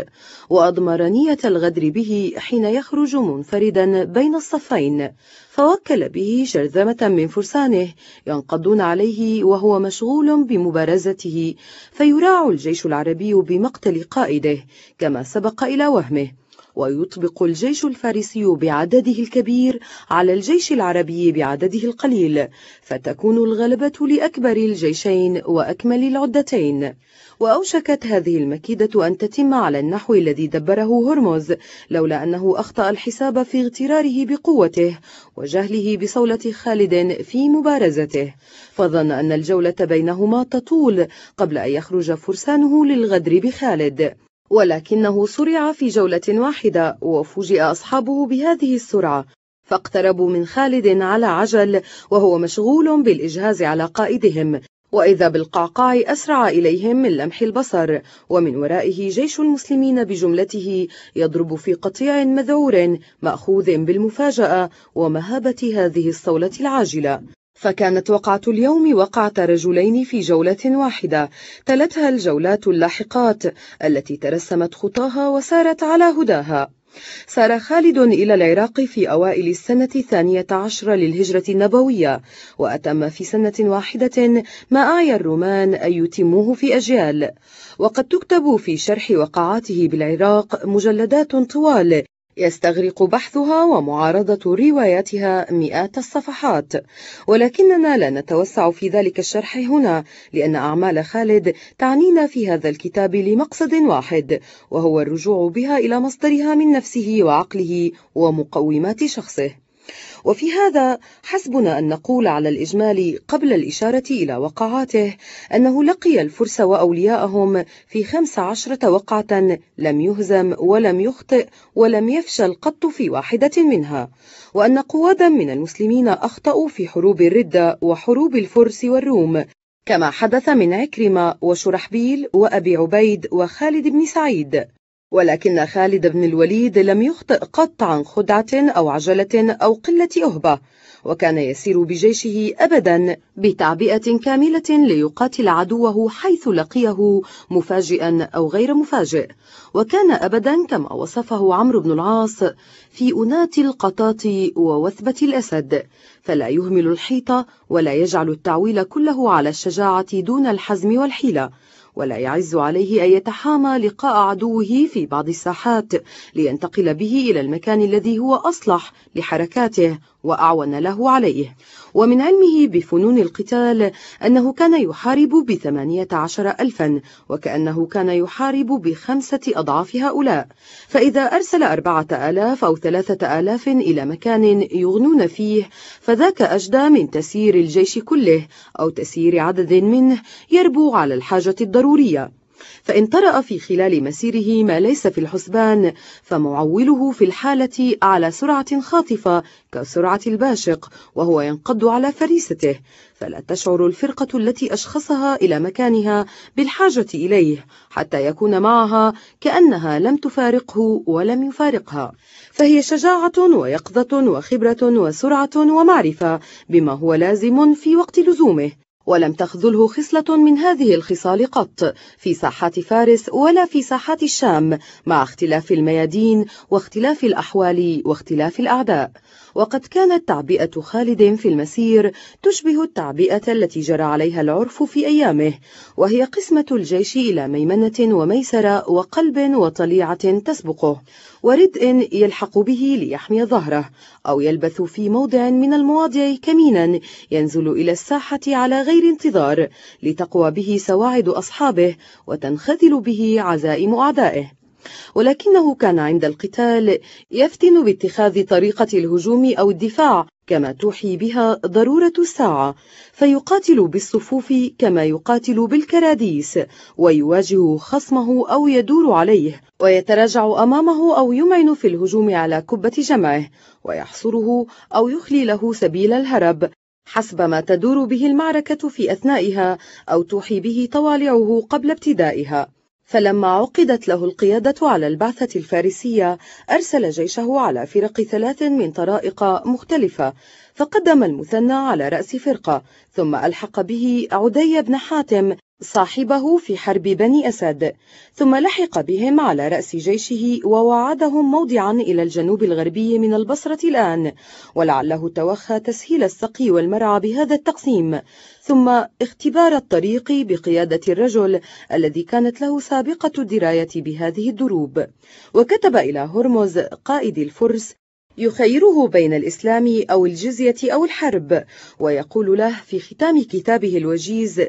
وأضمر نية الغدر به حين يخرج منفردا بين الصفين. فوكل به شرذمة من فرسانه ينقضون عليه وهو مشغول بمبارزته فيراع الجيش العربي بمقتل قائده كما سبق إلى وهمه. ويطبق الجيش الفارسي بعدده الكبير على الجيش العربي بعدده القليل فتكون الغلبة لأكبر الجيشين وأكمل العدتين. وأوشكت هذه المكيدة أن تتم على النحو الذي دبره هرمز لولا أنه أخطأ الحساب في اغتراره بقوته وجهله بصولة خالد في مبارزته. فظن أن الجولة بينهما تطول قبل أن يخرج فرسانه للغدر بخالد. ولكنه صرع في جولة واحدة وفوجئ أصحابه بهذه السرعة فاقتربوا من خالد على عجل وهو مشغول بالإجهاز على قائدهم وإذا بالقعقاع أسرع إليهم من لمح البصر ومن ورائه جيش المسلمين بجملته يضرب في قطيع مذعور مأخوذ بالمفاجأة ومهابة هذه الصولة العاجلة. فكانت وقعة اليوم وقعة رجلين في جولة واحدة. تلتها الجولات اللاحقات التي ترسمت خطاها وسارت على هداها. سار خالد إلى العراق في أوائل السنة الثانية عشر للهجرة النبوية وأتم في سنة واحدة ما أعيا الرومان أن يتموه في أجيال. وقد تكتب في شرح وقعاته بالعراق مجلدات طوال يستغرق بحثها ومعارضة رواياتها مئات الصفحات. ولكننا لا نتوسع في ذلك الشرح هنا لأن أعمال خالد تعنينا في هذا الكتاب لمقصد واحد وهو الرجوع بها إلى مصدرها من نفسه وعقله ومقومات شخصه. وفي هذا حسبنا أن نقول على الإجمال قبل الإشارة إلى وقعاته أنه لقي الفرس وأولياءهم في خمس عشرة وقعة لم يهزم ولم يخطئ ولم يفشل قط في واحدة منها وأن قوادا من المسلمين أخطأوا في حروب الردة وحروب الفرس والروم كما حدث من عكرمة وشرحبيل وأبي عبيد وخالد بن سعيد. ولكن خالد بن الوليد لم يخطئ قط عن خدعة أو عجلة أو قلة أهبة وكان يسير بجيشه أبدا بتعبئة كاملة ليقاتل عدوه حيث لقيه مفاجئا أو غير مفاجئ. وكان أبدا كما وصفه عمرو بن العاص في أنات القطاط ووثبة الأسد. فلا يهمل الحيط ولا يجعل التعويل كله على الشجاعة دون الحزم والحيلة. ولا يعز عليه أن يتحامى لقاء عدوه في بعض الساحات لينتقل به إلى المكان الذي هو أصلح لحركاته. وأعون له عليه. ومن علمه بفنون القتال أنه كان يحارب بثمانية عشر ألفا وكأنه كان يحارب بخمسة أضعاف هؤلاء. فإذا أرسل أربعة آلاف أو ثلاثة آلاف إلى مكان يغنون فيه فذاك أجدى من تسيير الجيش كله أو تسيير عدد منه يربو على الحاجة الضرورية. فإن طرأ في خلال مسيره ما ليس في الحسبان فمعوله في الحالة على سرعة خاطفة كسرعة الباشق وهو ينقض على فريسته. فلا تشعر الفرقة التي أشخصها إلى مكانها بالحاجة إليه حتى يكون معها كأنها لم تفارقه ولم يفارقها. فهي شجاعة ويقظة وخبرة وسرعة ومعرفة بما هو لازم في وقت لزومه. ولم تخذله خصلة من هذه الخصال قط في ساحات فارس ولا في ساحات الشام مع اختلاف الميادين واختلاف الأحوال واختلاف الأعداء. وقد كانت تعبئة خالد في المسير تشبه التعبئة التي جرى عليها العرف في أيامه وهي قسمة الجيش إلى ميمنة وميسرة وقلب وطليعة تسبقه وردء يلحق به ليحمي ظهره أو يلبث في موضع من المواضع كمينا ينزل إلى الساحة على غير انتظار لتقوى به سواعد أصحابه وتنخذل به عزائم أعدائه. ولكنه كان عند القتال يفتن باتخاذ طريقة الهجوم أو الدفاع كما توحي بها ضرورة الساعة فيقاتل بالصفوف كما يقاتل بالكراديس ويواجه خصمه أو يدور عليه ويتراجع أمامه أو يمعن في الهجوم على كبة جمعه ويحصره أو يخلي له سبيل الهرب حسب ما تدور به المعركة في أثنائها أو توحي به طوالعه قبل ابتدائها. فلما عقدت له القيادة على البعثة الفارسية أرسل جيشه على فرق ثلاث من طرائق مختلفة فقدم المثنى على رأس فرقة ثم ألحق به عدي بن حاتم صاحبه في حرب بني أسد ثم لحق بهم على رأس جيشه ووعدهم موضعا إلى الجنوب الغربي من البصرة الآن ولعله توخى تسهيل السقي والمرعى بهذا التقسيم. ثم اختبار الطريق بقيادة الرجل الذي كانت له سابقة الدراية بهذه الدروب. وكتب إلى هرمز قائد الفرس يخيره بين الإسلام أو الجزية أو الحرب ويقول له في ختام كتابه الوجيز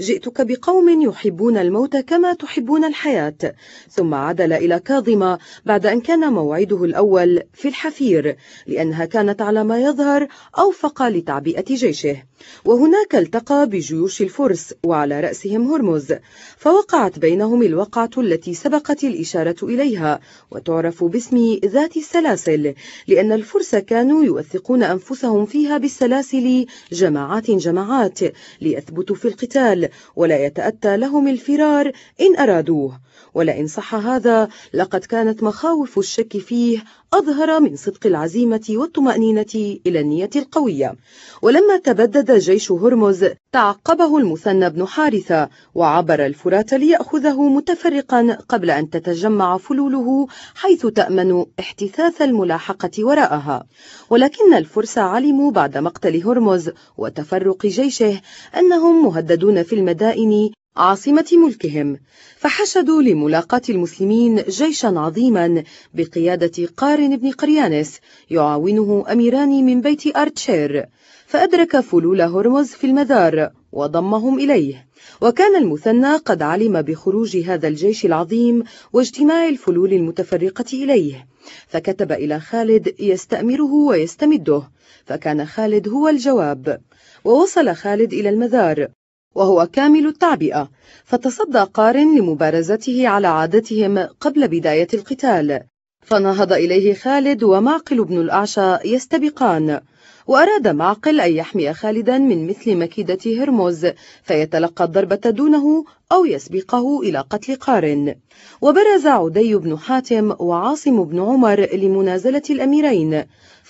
جئتك بقوم يحبون الموت كما تحبون الحياة ثم عدل إلى كاظمة بعد أن كان موعده الأول في الحفير لأنها كانت على ما يظهر أوفق لتعبئة جيشه. وهناك التقى بجيوش الفرس وعلى رأسهم هرمز فوقعت بينهم الوقعة التي سبقت الإشارة إليها وتعرف باسم ذات السلاسل لأن الفرس كانوا يوثقون أنفسهم فيها بالسلاسل جماعات جماعات ليثبتوا في القتال ولا يتأتى لهم الفرار إن أرادوه. ولئن صح هذا لقد كانت مخاوف الشك فيه أظهر من صدق العزيمة والطمأنينة إلى النية القوية. ولما تبدد جيش هرمز تعقبه المثنى بن حارثة وعبر الفرات ليأخذه متفرقا قبل أن تتجمع فلوله حيث تأمن احتثاث الملاحقة وراءها. ولكن الفرس علموا بعد مقتل هرمز وتفرق جيشه أنهم مهددون في المدائن عاصمة ملكهم فحشدوا لملاقاة المسلمين جيشا عظيما بقيادة قارن بن قريانس يعاونه أميران من بيت أرتشير فأدرك فلول هرمز في المدار وضمهم إليه. وكان المثنى قد علم بخروج هذا الجيش العظيم واجتماع الفلول المتفرقة إليه. فكتب إلى خالد يستأمره ويستمده فكان خالد هو الجواب. ووصل خالد إلى المذار وهو كامل التعبئة. فتصدى قارن لمبارزته على عادتهم قبل بداية القتال. فنهض إليه خالد ومعقل بن الأعشى يستبقان. وأراد معقل أن يحمي خالدا من مثل مكيدة هرمز فيتلقى الضربة دونه أو يسبقه إلى قتل قارن. وبرز عدي بن حاتم وعاصم بن عمر لمنازلة الأميرين.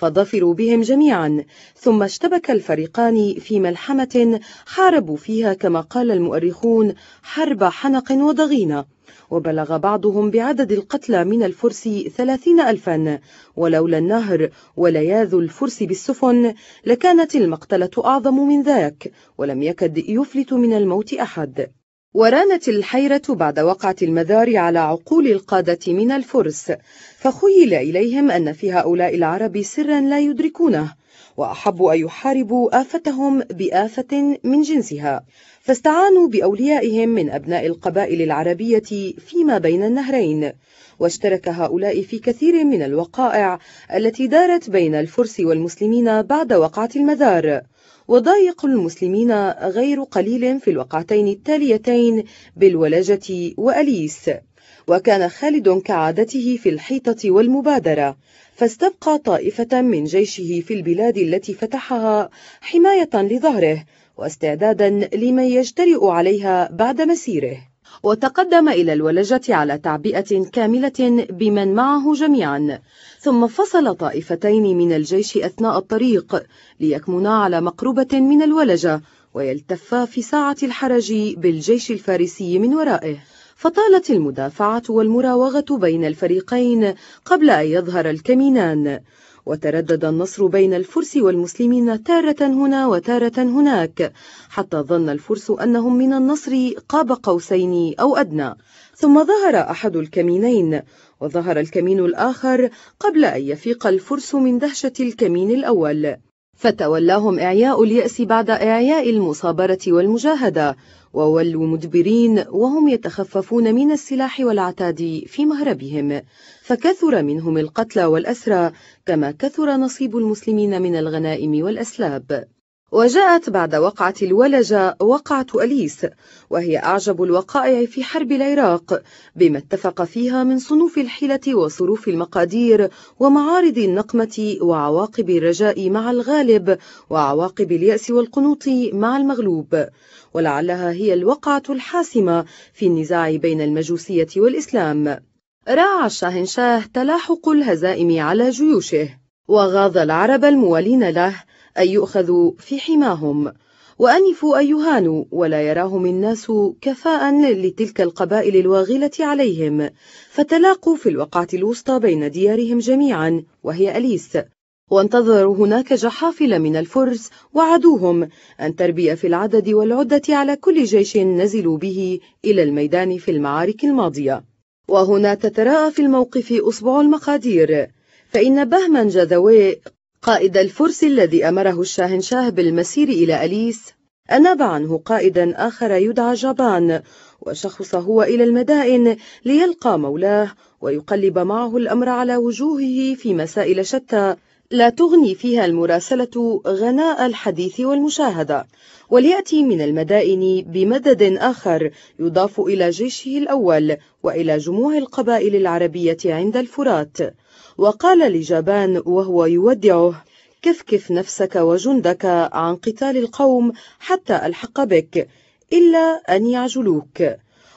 فظفروا بهم جميعا ثم اشتبك الفريقان في ملحمة حاربوا فيها كما قال المؤرخون حرب حنق وضغينة وبلغ بعضهم بعدد القتلى من الفرس ثلاثين ألفا. ولولا النهر ولياذ الفرس بالسفن لكانت المقتلة أعظم من ذاك ولم يكد يفلت من الموت أحد. ورانت الحيرة بعد وقعة المذار على عقول القادة من الفرس فخيل إليهم أن في هؤلاء العرب سرا لا يدركونه وأحبوا أن يحاربوا آفتهم بآفة من جنسها. فاستعانوا بأوليائهم من أبناء القبائل العربية فيما بين النهرين واشترك هؤلاء في كثير من الوقائع التي دارت بين الفرس والمسلمين بعد وقعة المذار وضايق المسلمين غير قليل في الوقعتين التاليتين بالولجة وأليس. وكان خالد كعادته في الحيطة والمبادرة فاستبقى طائفة من جيشه في البلاد التي فتحها حماية لظهره واستعدادا لمن يجترئ عليها بعد مسيره. وتقدم إلى الولجة على تعبئة كاملة بمن معه جميعا. ثم فصل طائفتين من الجيش أثناء الطريق ليكمنا على مقربة من الولجة ويلتفا في ساعة الحرج بالجيش الفارسي من ورائه. فطالت المدافعة والمراوغة بين الفريقين قبل أن يظهر الكمينان. وتردد النصر بين الفرس والمسلمين تارة هنا وتارة هناك حتى ظن الفرس أنهم من النصر قاب قوسين أو أدنى. ثم ظهر أحد الكمينين وظهر الكمين الآخر قبل أن يفيق الفرس من دهشة الكمين الأول. فتولاهم إعياء اليأس بعد إعياء المصابرة والمجاهدة وولوا مدبرين وهم يتخففون من السلاح والعتاد في مهربهم فكثر منهم القتلى والأسرى كما كثر نصيب المسلمين من الغنائم والأسلاب. وجاءت بعد وقعة الولجة وقعة أليس وهي أعجب الوقائع في حرب العراق بما اتفق فيها من صنوف الحيلة وصروف المقادير ومعارض النقمة وعواقب الرجاء مع الغالب وعواقب اليأس والقنوط مع المغلوب. ولعلها هي الوقعة الحاسمة في النزاع بين المجوسية والإسلام. راعى الشاهنشاه تلاحق الهزائم على جيوشه وغاض العرب الموالين له أن يؤخذوا في حماهم. وأنفوا أن يهانوا ولا يراهم الناس كفاء لتلك القبائل الواغلة عليهم. فتلاقوا في الوقعة الوسطى بين ديارهم جميعا وهي أليس. وانتظروا هناك جحافل من الفرس وعدوهم. أن تربي في العدد والعدة على كل جيش نزلوا به إلى الميدان في المعارك الماضية. وهنا تتراءى في الموقف أصبع المقادير. فإن بهمن جذوي قائد الفرس الذي أمره الشاهنشاه بالمسير إلى أليس أناب عنه قائدا آخر يدعى جابان وشخص هو إلى المدائن ليلقى مولاه ويقلب معه الأمر على وجوهه في مسائل شتى لا تغني فيها المراسلة غناء الحديث والمشاهدة. وليأتي من المدائن بمدد آخر يضاف إلى جيشه الأول وإلى جموع القبائل العربية عند الفرات. وقال لجابان وهو يودعه كفكف نفسك وجندك عن قتال القوم حتى ألحق بك إلا أن يعجلوك.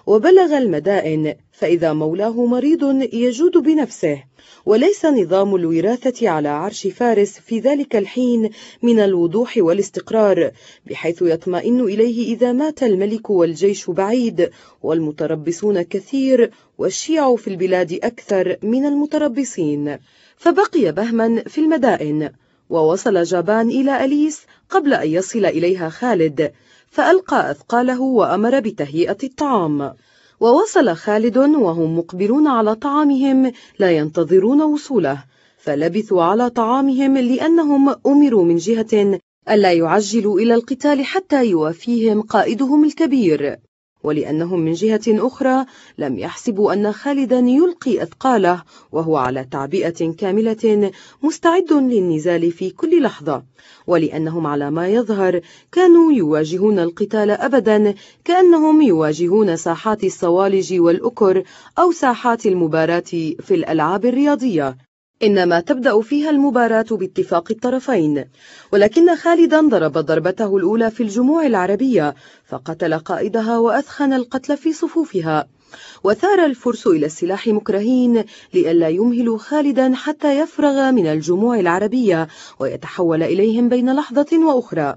وبلغ المدائن فإذا مولاه مريض يجود بنفسه. وليس نظام الوراثة على عرش فارس في ذلك الحين من الوضوح والاستقرار بحيث يطمئن إليه إذا مات الملك والجيش بعيد والمتربصون كثير والشيع في البلاد أكثر من المتربصين. فبقي بهما في المدائن ووصل جابان إلى أليس قبل أن يصل إليها خالد. فألقى أثقاله وأمر بتهيئة الطعام. ووصل خالد وهم مقبلون على طعامهم لا ينتظرون وصوله فلبثوا على طعامهم لأنهم أمروا من جهة ألا يعجلوا إلى القتال حتى يوافيهم قائدهم الكبير. ولأنهم من جهة أخرى لم يحسبوا أن خالدا يلقي أثقاله وهو على تعبئة كاملة مستعد للنزال في كل لحظة ولأنهم على ما يظهر كانوا يواجهون القتال أبدا كأنهم يواجهون ساحات الصوالج والأكر أو ساحات المباراة في الألعاب الرياضية. إنما تبدأ فيها المباراة باتفاق الطرفين. ولكن خالدا ضرب ضربته الأولى في الجموع العربية فقتل قائدها وأثخن القتل في صفوفها. وثار الفرس إلى السلاح مكرهين لئلا يمهلوا خالدا حتى يفرغ من الجموع العربية ويتحول إليهم بين لحظة وأخرى.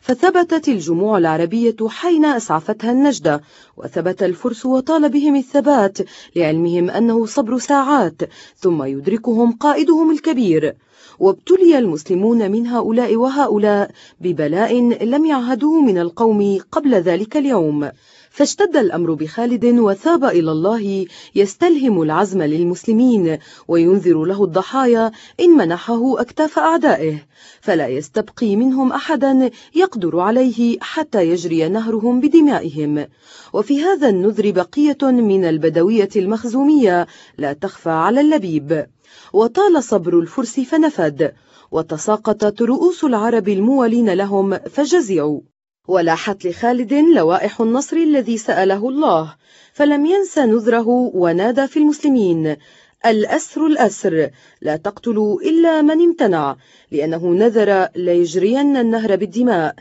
فثبتت الجموع العربية حين أسعفتها النجدة وثبت الفرس وطال بهم الثبات لعلمهم أنه صبر ساعات ثم يدركهم قائدهم الكبير. وابتلي المسلمون من هؤلاء وهؤلاء ببلاء لم يعهدوه من القوم قبل ذلك اليوم. فاشتد الأمر بخالد وثاب إلى الله يستلهم العزم للمسلمين وينذر له الضحايا إن منحه أكتاف أعدائه فلا يستبقي منهم أحدا يقدر عليه حتى يجري نهرهم بدمائهم. وفي هذا النذر بقية من البدوية المخزومية لا تخفى على اللبيب. وطال صبر الفرس فنفد وتساقطت رؤوس العرب الموالين لهم فجزعوا. ولاحت لخالد لوائح النصر الذي سأله الله فلم ينس نذره ونادى في المسلمين. الأسر الأسر لا تقتلوا إلا من امتنع لأنه نذر ليجرين النهر بالدماء.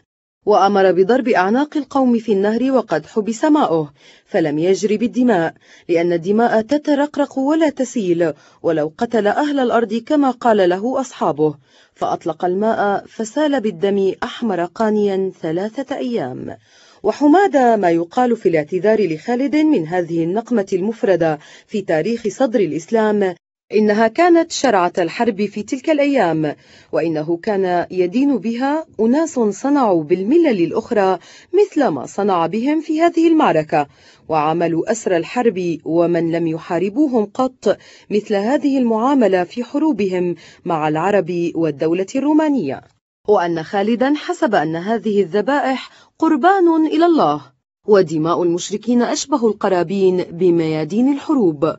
وأمر بضرب أعناق القوم في النهر وقد حبس ماؤه فلم يجري بالدماء لأن الدماء تترقرق ولا تسيل ولو قتل أهل الأرض كما قال له أصحابه فأطلق الماء فسال بالدم أحمر قانيا ثلاثة أيام. وحمادة ما يقال في الاعتذار لخالد من هذه النقمة المفردة في تاريخ صدر الإسلام إنها كانت شرعة الحرب في تلك الأيام وإنه كان يدين بها أناس صنعوا بالملل الأخرى مثل ما صنع بهم في هذه المعركة وعملوا أسر الحرب ومن لم يحاربوهم قط مثل هذه المعاملة في حروبهم مع العرب والدولة الرومانية. وأن خالدا حسب أن هذه الذبائح قربان إلى الله ودماء المشركين أشبه القرابين بميادين الحروب.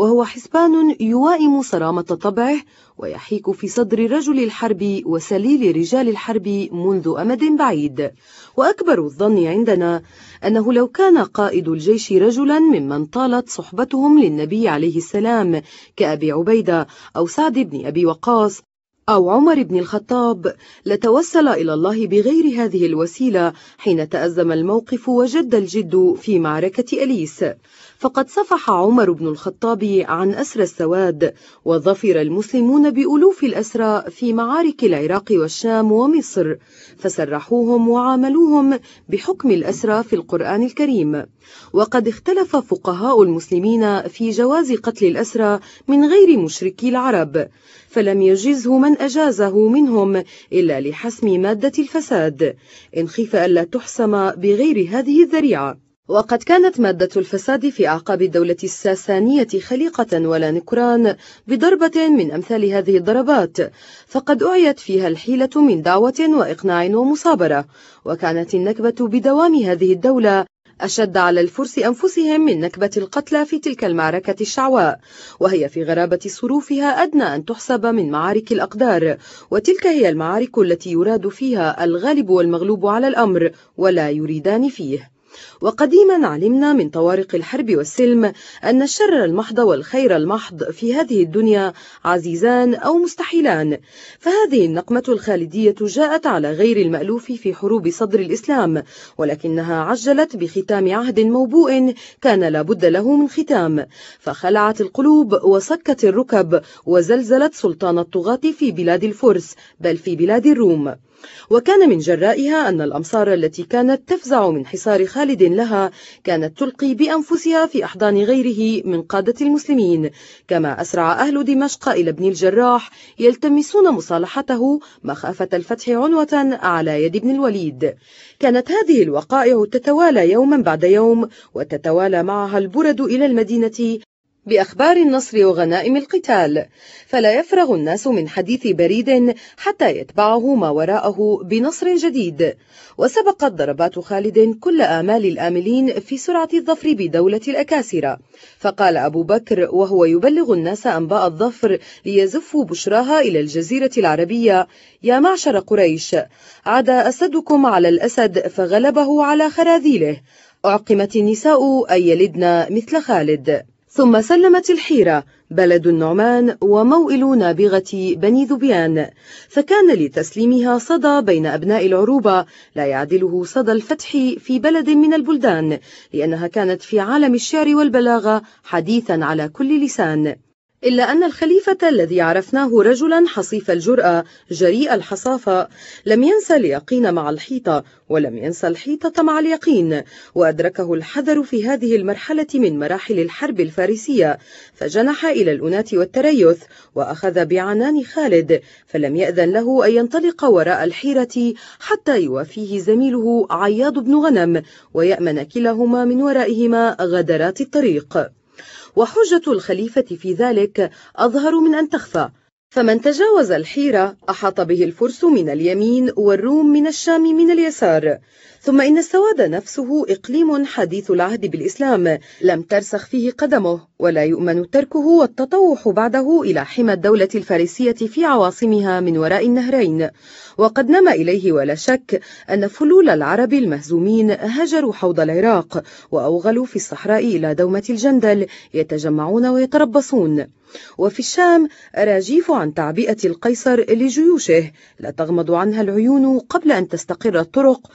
وهو حسبان يوائم صرامة طبعه ويحيك في صدر رجل الحرب وسليل رجال الحرب منذ أمد بعيد. وأكبر الظن عندنا أنه لو كان قائد الجيش رجلا ممن طالت صحبتهم للنبي عليه السلام كأبي عبيدة أو سعد بن أبي وقاص أو عمر بن الخطاب لتوسل إلى الله بغير هذه الوسيلة حين تأزم الموقف وجد الجد في معركة أليس. فقد صفح عمر بن الخطاب عن أسرى السواد وظفر المسلمون بألوف الأسرى في معارك العراق والشام ومصر فسرحوهم وعاملوهم بحكم الأسرى في القرآن الكريم. وقد اختلف فقهاء المسلمين في جواز قتل الأسرى من غير مشركي العرب فلم يجزه من أجازه منهم إلا لحسم مادة الفساد. إن خيف ألا تحسم بغير هذه الذريعة. وقد كانت مادة الفساد في أعقاب الدولة الساسانية خليقة ولا نكران بضربة من أمثال هذه الضربات فقد أعيت فيها الحيلة من دعوة وإقناع ومصابرة وكانت النكبة بدوام هذه الدولة أشد على الفرس أنفسهم من نكبة القتلى في تلك المعركة الشعواء وهي في غرابة صروفها أدنى أن تحسب من معارك الأقدار وتلك هي المعارك التي يراد فيها الغالب والمغلوب على الأمر ولا يريدان فيه. وقديما علمنا من طوارق الحرب والسلم أن الشر المحض والخير المحض في هذه الدنيا عزيزان أو مستحيلان. فهذه النقمة الخالدية جاءت على غير المألوف في حروب صدر الإسلام ولكنها عجلت بختام عهد موبوء كان لابد له من ختام. فخلعت القلوب وسكت الركب وزلزلت سلطان الطغاة في بلاد الفرس بل في بلاد الروم. وكان من جرائها أن الأمصار التي كانت تفزع من حصار خالد لها كانت تلقي بأنفسها في أحضان غيره من قادة المسلمين كما أسرع أهل دمشق إلى ابن الجراح يلتمسون مصالحته مخافة الفتح عنوة على يد ابن الوليد. كانت هذه الوقائع تتوالى يوما بعد يوم وتتوالى معها البرد إلى المدينة بأخبار النصر وغنائم القتال. فلا يفرغ الناس من حديث بريد حتى يتبعه ما وراءه بنصر جديد. وسبقت ضربات خالد كل آمال الآملين في سرعة الظفر بدولة الأكاسرة. فقال أبو بكر وهو يبلغ الناس أنباء الظفر ليزفوا بشراها إلى الجزيرة العربية. يا معشر قريش عدا أسدكم على الأسد فغلبه على خراذيله. أعقمت النساء أن يلدن مثل خالد. ثم سلمت الحيرة بلد النعمان وموئل نابغة بني ذبيان. فكان لتسليمها صدى بين أبناء العروبة لا يعدله صدى الفتح في بلد من البلدان لأنها كانت في عالم الشعر والبلاغة حديثا على كل لسان. إلا أن الخليفة الذي عرفناه رجلا حصيف الجرأة جريء الحصافة. لم ينسى اليقين مع الحيطة ولم ينسى الحيطة مع اليقين. وأدركه الحذر في هذه المرحلة من مراحل الحرب الفارسية. فجنح إلى الأناة والتريث وأخذ بعنان خالد. فلم يأذن له أن ينطلق وراء الحيرة حتى يوافيه زميله عياض بن غنم ويأمن كلاهما من ورائهما غدرات الطريق. وحجة الخليفة في ذلك أظهر من أن تخفى. فمن تجاوز الحيرة أحاط به الفرس من اليمين والروم من الشام من اليسار. ثم إن السواد نفسه إقليم حديث العهد بالإسلام لم ترسخ فيه قدمه ولا يؤمن تركه والتطوح بعده إلى حمى الدولة الفارسية في عواصمها من وراء النهرين. وقد نما إليه ولا شك أن فلول العرب المهزومين هجروا حوض العراق وأوغلوا في الصحراء إلى دومة الجندل يتجمعون ويتربصون. وفي الشام أراجيف عن تعبئة القيصر لجيوشه لا تغمض عنها العيون قبل أن تستقر الطرق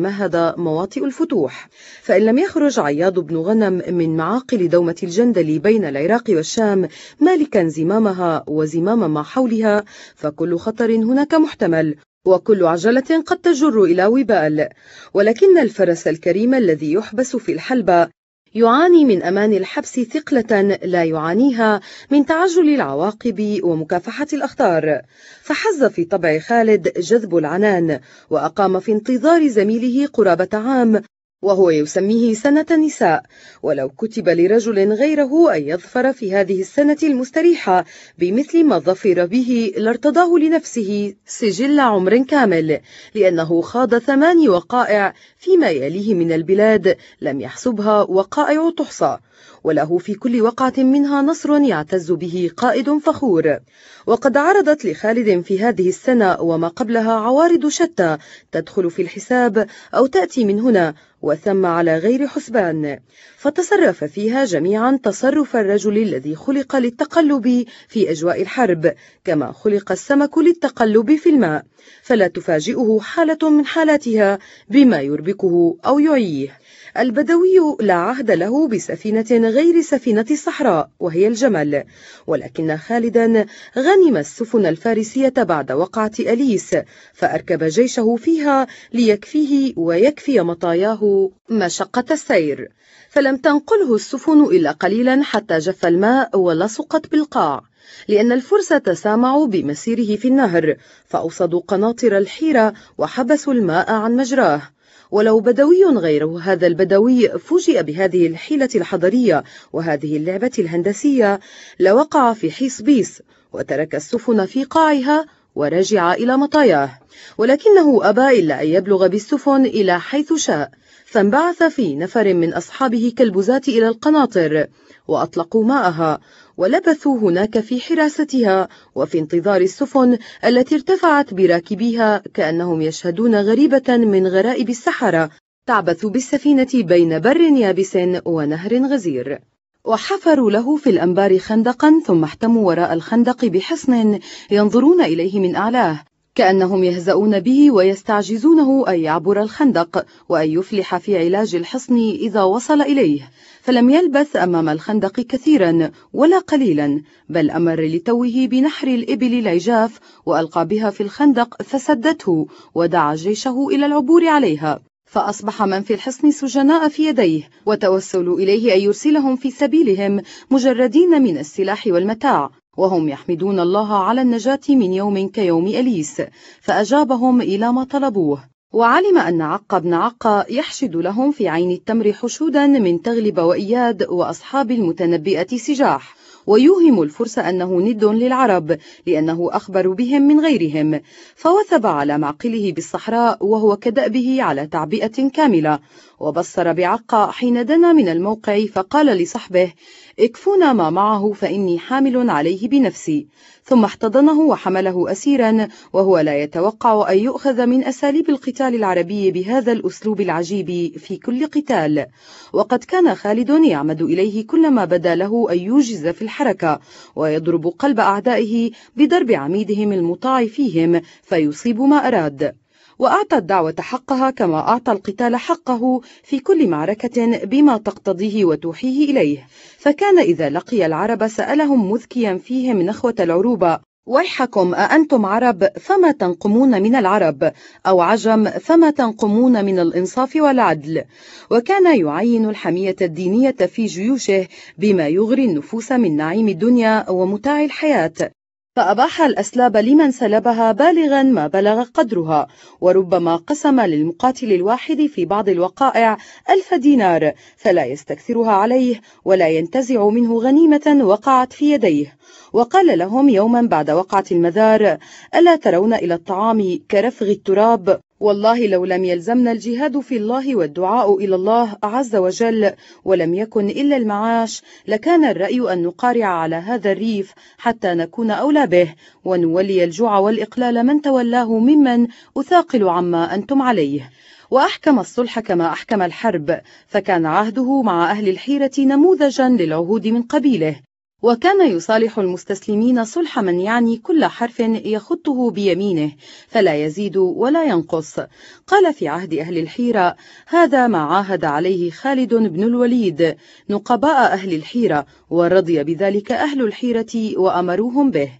وتتمهد مواطئ الفتوح. فإن لم يخرج عياض بن غنم من معاقل دومة الجندل بين العراق والشام مالكا زمامها وزمام ما حولها فكل خطر هناك محتمل وكل عجلة قد تجر إلى وبال. ولكن الفرس الكريم الذي يحبس في الحلبة يعاني من أمان الحبس ثقلة لا يعانيها من تعجل العواقب ومكافحة الأخطار. فحز في طبع خالد جذب العنان وأقام في انتظار زميله قرابة عام وهو يسميه سنة النساء ولو كتب لرجل غيره أن يظفر في هذه السنة المستريحة بمثل ما ظفر به لارتضاه لنفسه سجل عمر كامل لأنه خاض ثماني وقائع فيما يليه من البلاد لم يحسبها وقائع تحصى. وله في كل وقعة منها نصر يعتز به قائد فخور. وقد عرضت لخالد في هذه السنة وما قبلها عوارض شتى تدخل في الحساب أو تأتي من هنا وثم على غير حسبان. فتصرف فيها جميعا تصرف الرجل الذي خلق للتقلب في أجواء الحرب كما خلق السمك للتقلب في الماء. فلا تفاجئه حالة من حالاتها بما يربكه أو يعيه. البدوي لا عهد له بسفينة غير سفينة الصحراء وهي الجمل. ولكن خالدا غنم السفن الفارسية بعد وقعة أليس فأركب جيشه فيها ليكفيه ويكفي مطاياه مشقة السير. فلم تنقله السفن إلا قليلا حتى جف الماء ولصقت بالقاع لأن الفرس تسامعوا بمسيره في النهر فأوصدوا قناطر الحيرة وحبسوا الماء عن مجراه. ولو بدوي غير هذا البدوي فوجئ بهذه الحيلة الحضرية وهذه اللعبة الهندسية. لوقع في حيص بيس وترك السفن في قاعها ورجع إلى مطاياه. ولكنه أبى إلا أن يبلغ بالسفن إلى حيث شاء. فانبعث في نفر من أصحابه كالبزاة إلى القناطر وأطلقوا ماءها. ولبثوا هناك في حراستها وفي انتظار السفن التي ارتفعت براكبيها كأنهم يشهدون غريبة من غرائب السحرة تعبث بالسفينة بين بر يابس ونهر غزير. وحفروا له في الأنبار خندقا ثم احتموا وراء الخندق بحصن ينظرون إليه من أعلاه. كأنهم يهزؤون به ويستعجزونه أن يعبر الخندق وأن يفلح في علاج الحصن إذا وصل إليه. فلم يلبث أمام الخندق كثيرا ولا قليلا بل أمر لتوه بنحر الإبل العجاف وألقى بها في الخندق فسدته ودعا جيشه إلى العبور عليها. فأصبح من في الحصن سجناء في يديه وتوسلوا إليه أن يرسلهم في سبيلهم مجردين من السلاح والمتاع. وهم يحمدون الله على النجاة من يوم كيوم أليس فأجابهم إلى ما طلبوه. وعلم أن عق بن عق يحشد لهم في عين التمر حشودا من تغلب وإياد وأصحاب المتنبئة سجاح ويوهم الفرس أنه ند للعرب لأنه أخبر بهم من غيرهم. فوثب على معقله بالصحراء وهو كدأبه على تعبئة كاملة وبصر بعقا حين دنا من الموقع فقال لصحبه اكفونا ما معه فإني حامل عليه بنفسي. ثم احتضنه وحمله أسيرا وهو لا يتوقع أن يؤخذ من أساليب القتال العربي بهذا الأسلوب العجيب في كل قتال. وقد كان خالد يعمد إليه كلما بدا له أن يوجز في الحركة ويضرب قلب أعدائه بضرب عميدهم المطاع فيهم فيصيب ما أراد. وأعطى الدعوة حقها كما أعطى القتال حقه في كل معركة بما تقتضيه وتوحيه إليه. فكان إذا لقي العرب سألهم مذكيا فيهم نخوة العروبة ويحكم أأنتم عرب؟ فما تنقمون من العرب؟ أو عجم فما تنقمون من الإنصاف والعدل؟ وكان يعين الحمية الدينية في جيوشه بما يغري النفوس من نعيم الدنيا ومتاع الحياة. فأباح الأسلاب لمن سلبها بالغا ما بلغ قدرها وربما قسم للمقاتل الواحد في بعض الوقائع ألف دينار فلا يستكثرها عليه ولا ينتزع منه غنيمة وقعت في يديه. وقال لهم يوما بعد وقعة المذار ألا ترون إلى الطعام كرفغ التراب؟ والله لو لم يلزمنا الجهاد في الله والدعاء إلى الله عز وجل ولم يكن إلا المعاش لكان الرأي أن نقارع على هذا الريف حتى نكون أولى به ونولي الجوع والإقلال من تولاه ممن أثاقل عما أنتم عليه. وأحكم الصلح كما أحكم الحرب فكان عهده مع أهل الحيرة نموذجا للعهود من قبيله. وكان يصالح المستسلمين صلح من يعني كل حرف يخطه بيمينه فلا يزيد ولا ينقص. قال في عهد أهل الحيرة هذا ما عاهد عليه خالد بن الوليد نقباء أهل الحيرة ورضي بذلك أهل الحيرة وأمروهم به.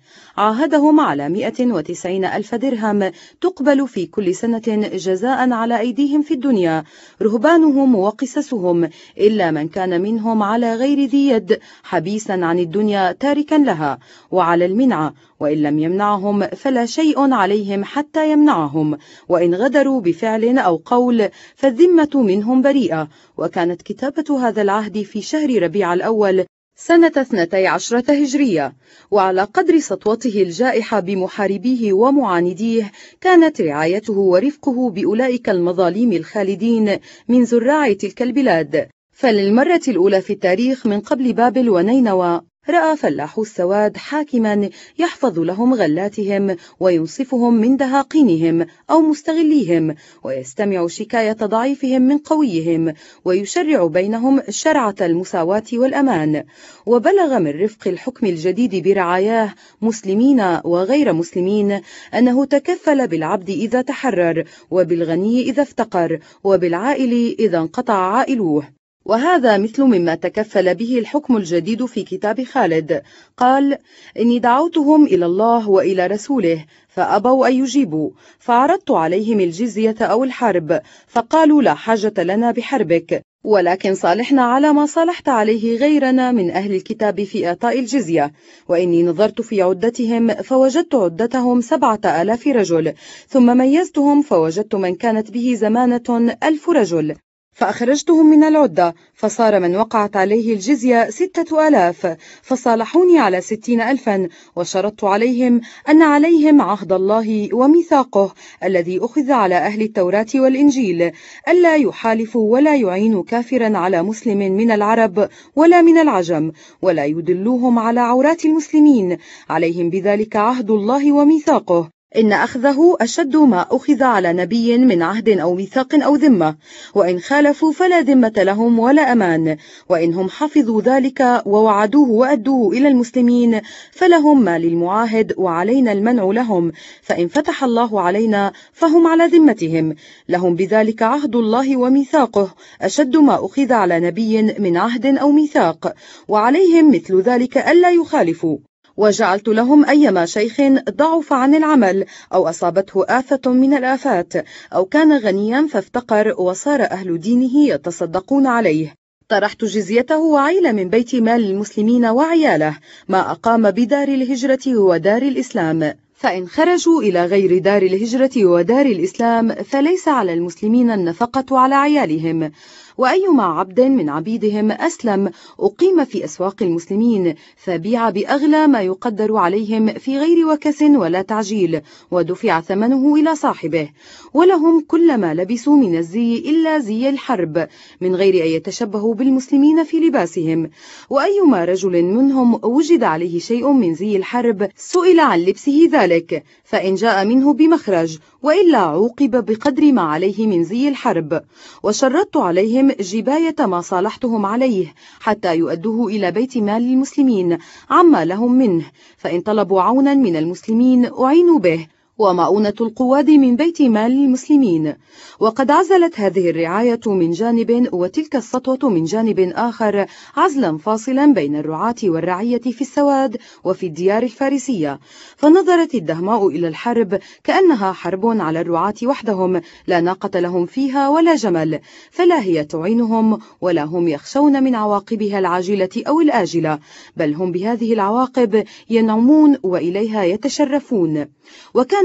عاهدهم على 190 ألف درهم تقبل في كل سنة جزاء على أيديهم في الدنيا. رهبانهم وقسسهم إلا من كان منهم على غير ذي يد حبيسا عن الدنيا تاركا لها وعلى المنعة. وإن لم يمنعهم فلا شيء عليهم حتى يمنعهم. وإن غدروا بفعل أو قول فالذمة منهم بريئة. وكانت كتابة هذا العهد في شهر ربيع الأول سنة اثنتي عشرة هجرية وعلى قدر سطوته الجائحة بمحاربيه ومعانديه كانت رعايته ورفقه بأولئك المظاليم الخالدين من زراع تلك البلاد. فللمرة الأولى في التاريخ من قبل بابل ونينوى رأى فلاح السواد حاكما يحفظ لهم غلاتهم وينصفهم من دهاقينهم أو مستغليهم ويستمع شكاية ضعيفهم من قويهم ويشرع بينهم شرعة المساواة والأمان. وبلغ من رفق الحكم الجديد برعاياه مسلمين وغير مسلمين أنه تكفل بالعبد إذا تحرر وبالغني إذا افتقر وبالعائل إذا انقطع عائلوه. وهذا مثل مما تكفل به الحكم الجديد في كتاب خالد. قال إني دعوتهم إلى الله وإلى رسوله فأبوا أن يجيبوا. فعرضت عليهم الجزية أو الحرب فقالوا لا حاجة لنا بحربك. ولكن صالحنا على ما صالحت عليه غيرنا من أهل الكتاب في إعطاء الجزية. وإني نظرت في عدتهم فوجدت عدتهم سبعة آلاف رجل ثم ميزتهم فوجدت من كانت به زمانة ألف رجل. فأخرجتهم من العدة فصار من وقعت عليه الجزية ستة آلاف فصالحوني على ستين ألفا وشرطت عليهم أن عليهم عهد الله وميثاقه الذي أخذ على أهل التوراة والإنجيل ألا يحالفوا ولا يعينوا كافرا على مسلم من العرب ولا من العجم ولا يدلوهم على عورات المسلمين عليهم بذلك عهد الله وميثاقه. إن أخذه أشد ما أخذ على نبي من عهد أو ميثاق أو ذمة وإن خالفوا فلا ذمة لهم ولا أمان وإنهم حفظوا ذلك ووعدوه وأدوه إلى المسلمين فلهم ما للمعاهد وعلينا المنع لهم فإن فتح الله علينا فهم على ذمتهم. لهم بذلك عهد الله وميثاقه أشد ما أخذ على نبي من عهد أو ميثاق وعليهم مثل ذلك ألا يخالفوا. وجعلت لهم أيما شيخ ضعف عن العمل أو أصابته آفة من الآفات أو كان غنيا فافتقر وصار أهل دينه يتصدقون عليه. طرحت جزيته وعيل من بيت مال المسلمين وعياله ما أقام بدار الهجرة ودار الإسلام. فإن خرجوا إلى غير دار الهجرة ودار الإسلام فليس على المسلمين النفقة على عيالهم. وأيما عبد من عبيدهم أسلم أقيم في أسواق المسلمين فبيع بأغلى ما يقدر عليهم في غير وكس ولا تعجيل ودفع ثمنه إلى صاحبه. ولهم كل ما لبسوا من الزي إلا زي الحرب من غير أن يتشبهوا بالمسلمين في لباسهم. وأيما رجل منهم وجد عليه شيء من زي الحرب سئل عن لبسه ذلك فإن جاء منه بمخرج وإلا عوقب بقدر ما عليه من زي الحرب. وشرطت عليهم جباية ما صالحتهم عليه حتى يؤدوه إلى بيت مال المسلمين عما لهم منه. فإن طلبوا عونا من المسلمين أعينوا به. ومؤونة القواد من بيت مال المسلمين. وقد عزلت هذه الرعاية من جانب وتلك السطوة من جانب آخر عزلا فاصلا بين الرعاة والرعية في السواد وفي الديار الفارسية. فنظرت الدهماء إلى الحرب كأنها حرب على الرعاة وحدهم لا ناقة لهم فيها ولا جمل فلا هي تعينهم ولا هم يخشون من عواقبها العاجلة أو الآجلة بل هم بهذه العواقب ينعمون وإليها يتشرفون.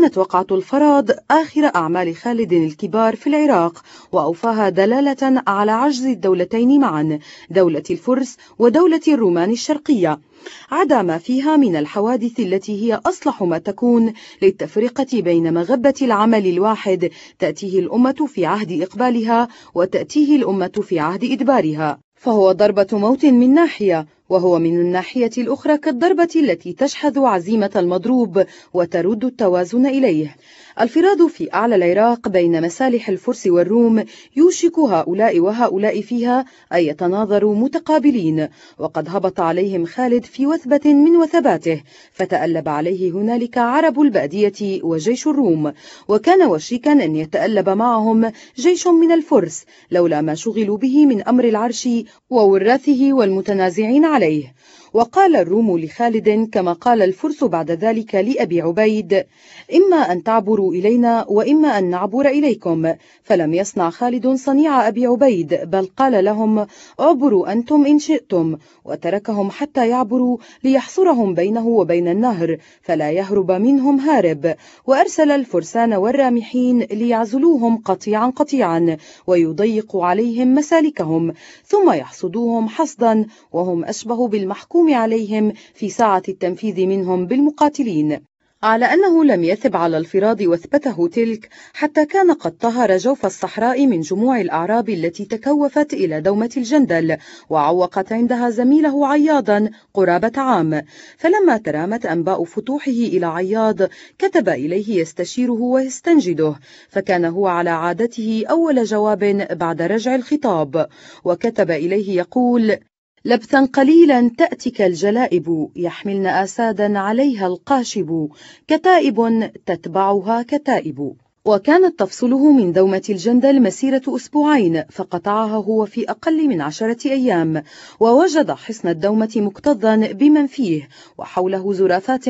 وكانت وقعة الفراد آخر أعمال خالد الكبار في العراق وأوفاها دلالة على عجز الدولتين معا دولة الفرس ودولة الرومان الشرقية. عدا ما فيها من الحوادث التي هي أصلح ما تكون للتفرقة بين مغبة العمل الواحد تأتيه الأمة في عهد إقبالها وتأتيه الأمة في عهد إدبارها. فهو ضربة موت من ناحية وهو من الناحية الأخرى كالضربة التي تشحذ عزيمة المضروب وترد التوازن إليه. الفراد في أعلى العراق بين مسالح الفرس والروم يوشك هؤلاء وهؤلاء فيها أن يتناظروا متقابلين وقد هبط عليهم خالد في وثبة من وثباته فتألب عليه هنالك عرب البادية وجيش الروم وكان وشيكا أن يتألب معهم جيش من الفرس لولا ما شغلوا به من أمر العرش ووراثه والمتنازعين عليه. وقال الروم لخالد كما قال الفرس بعد ذلك لأبي عبيد إما أن تعبروا إلينا وإما أن نعبر إليكم. فلم يصنع خالد صنيع أبي عبيد بل قال لهم عبروا أنتم إن شئتم. وتركهم حتى يعبروا ليحصرهم بينه وبين النهر فلا يهرب منهم هارب. وأرسل الفرسان والرامحين ليعزلوهم قطيعا قطيعا ويضيق عليهم مسالكهم ثم يحصدوهم حصدا وهم أشبه بالمحكوم عليهم في ساعة التنفيذ منهم بالمقاتلين. على أنه لم يثب على الفراد وثبته تلك حتى كان قد طهر جوف الصحراء من جموع الأعراب التي تكوفت إلى دومة الجندل وعوقت عندها زميله عياضا قرابة عام. فلما ترامت أنباء فتوحه إلى عياض كتب إليه يستشيره ويستنجده فكان هو على عادته أول جواب بعد رجع الخطاب. وكتب إليه يقول لبثا قليلا تأتك الجلائب يحملن آسادا عليها القاشب. كتائب تتبعها كتائب. وكانت تفصله من دومة الجندل مسيرة أسبوعين فقطعها هو في أقل من عشرة أيام. ووجد حصن الدومة مكتظا بمن فيه وحوله زرافات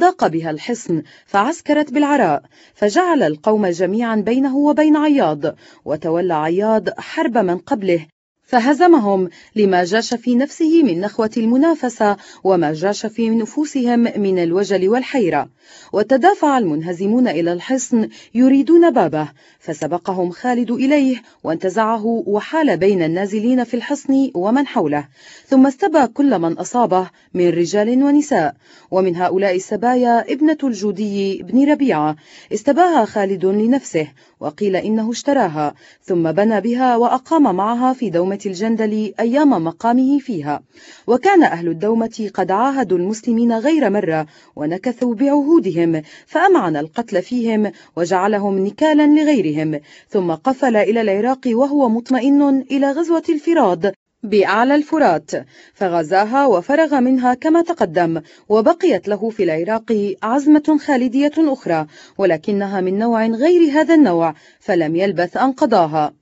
ضاق بها الحصن فعسكرت بالعراء. فجعل القوم جميعا بينه وبين عياض وتولى عياض حرب من قبله. فهزمهم لما جاش في نفسه من نخوة المنافسة وما جاش في نفوسهم من الوجل والحيرة. وتدافع المنهزمون إلى الحصن يريدون بابه فسبقهم خالد إليه وانتزعه وحال بين النازلين في الحصن ومن حوله. ثم استبى كل من أصابه من رجال ونساء. ومن هؤلاء السبايا ابنة الجودي بن ربيعة. استباها خالد لنفسه وقيل إنه اشتراها ثم بنى بها وأقام معها في دومة الجندل أيام مقامه فيها. وكان أهل الدومة قد عاهدوا المسلمين غير مرة ونكثوا بعهودهم فأمعن القتل فيهم وجعلهم نكالا لغيرهم ثم قفل إلى العراق وهو مطمئن إلى غزوة الفراد. بأعلى الفرات فغزاها وفرغ منها كما تقدم وبقيت له في العراق عزمة خالدية أخرى ولكنها من نوع غير هذا النوع فلم يلبث أن قضاها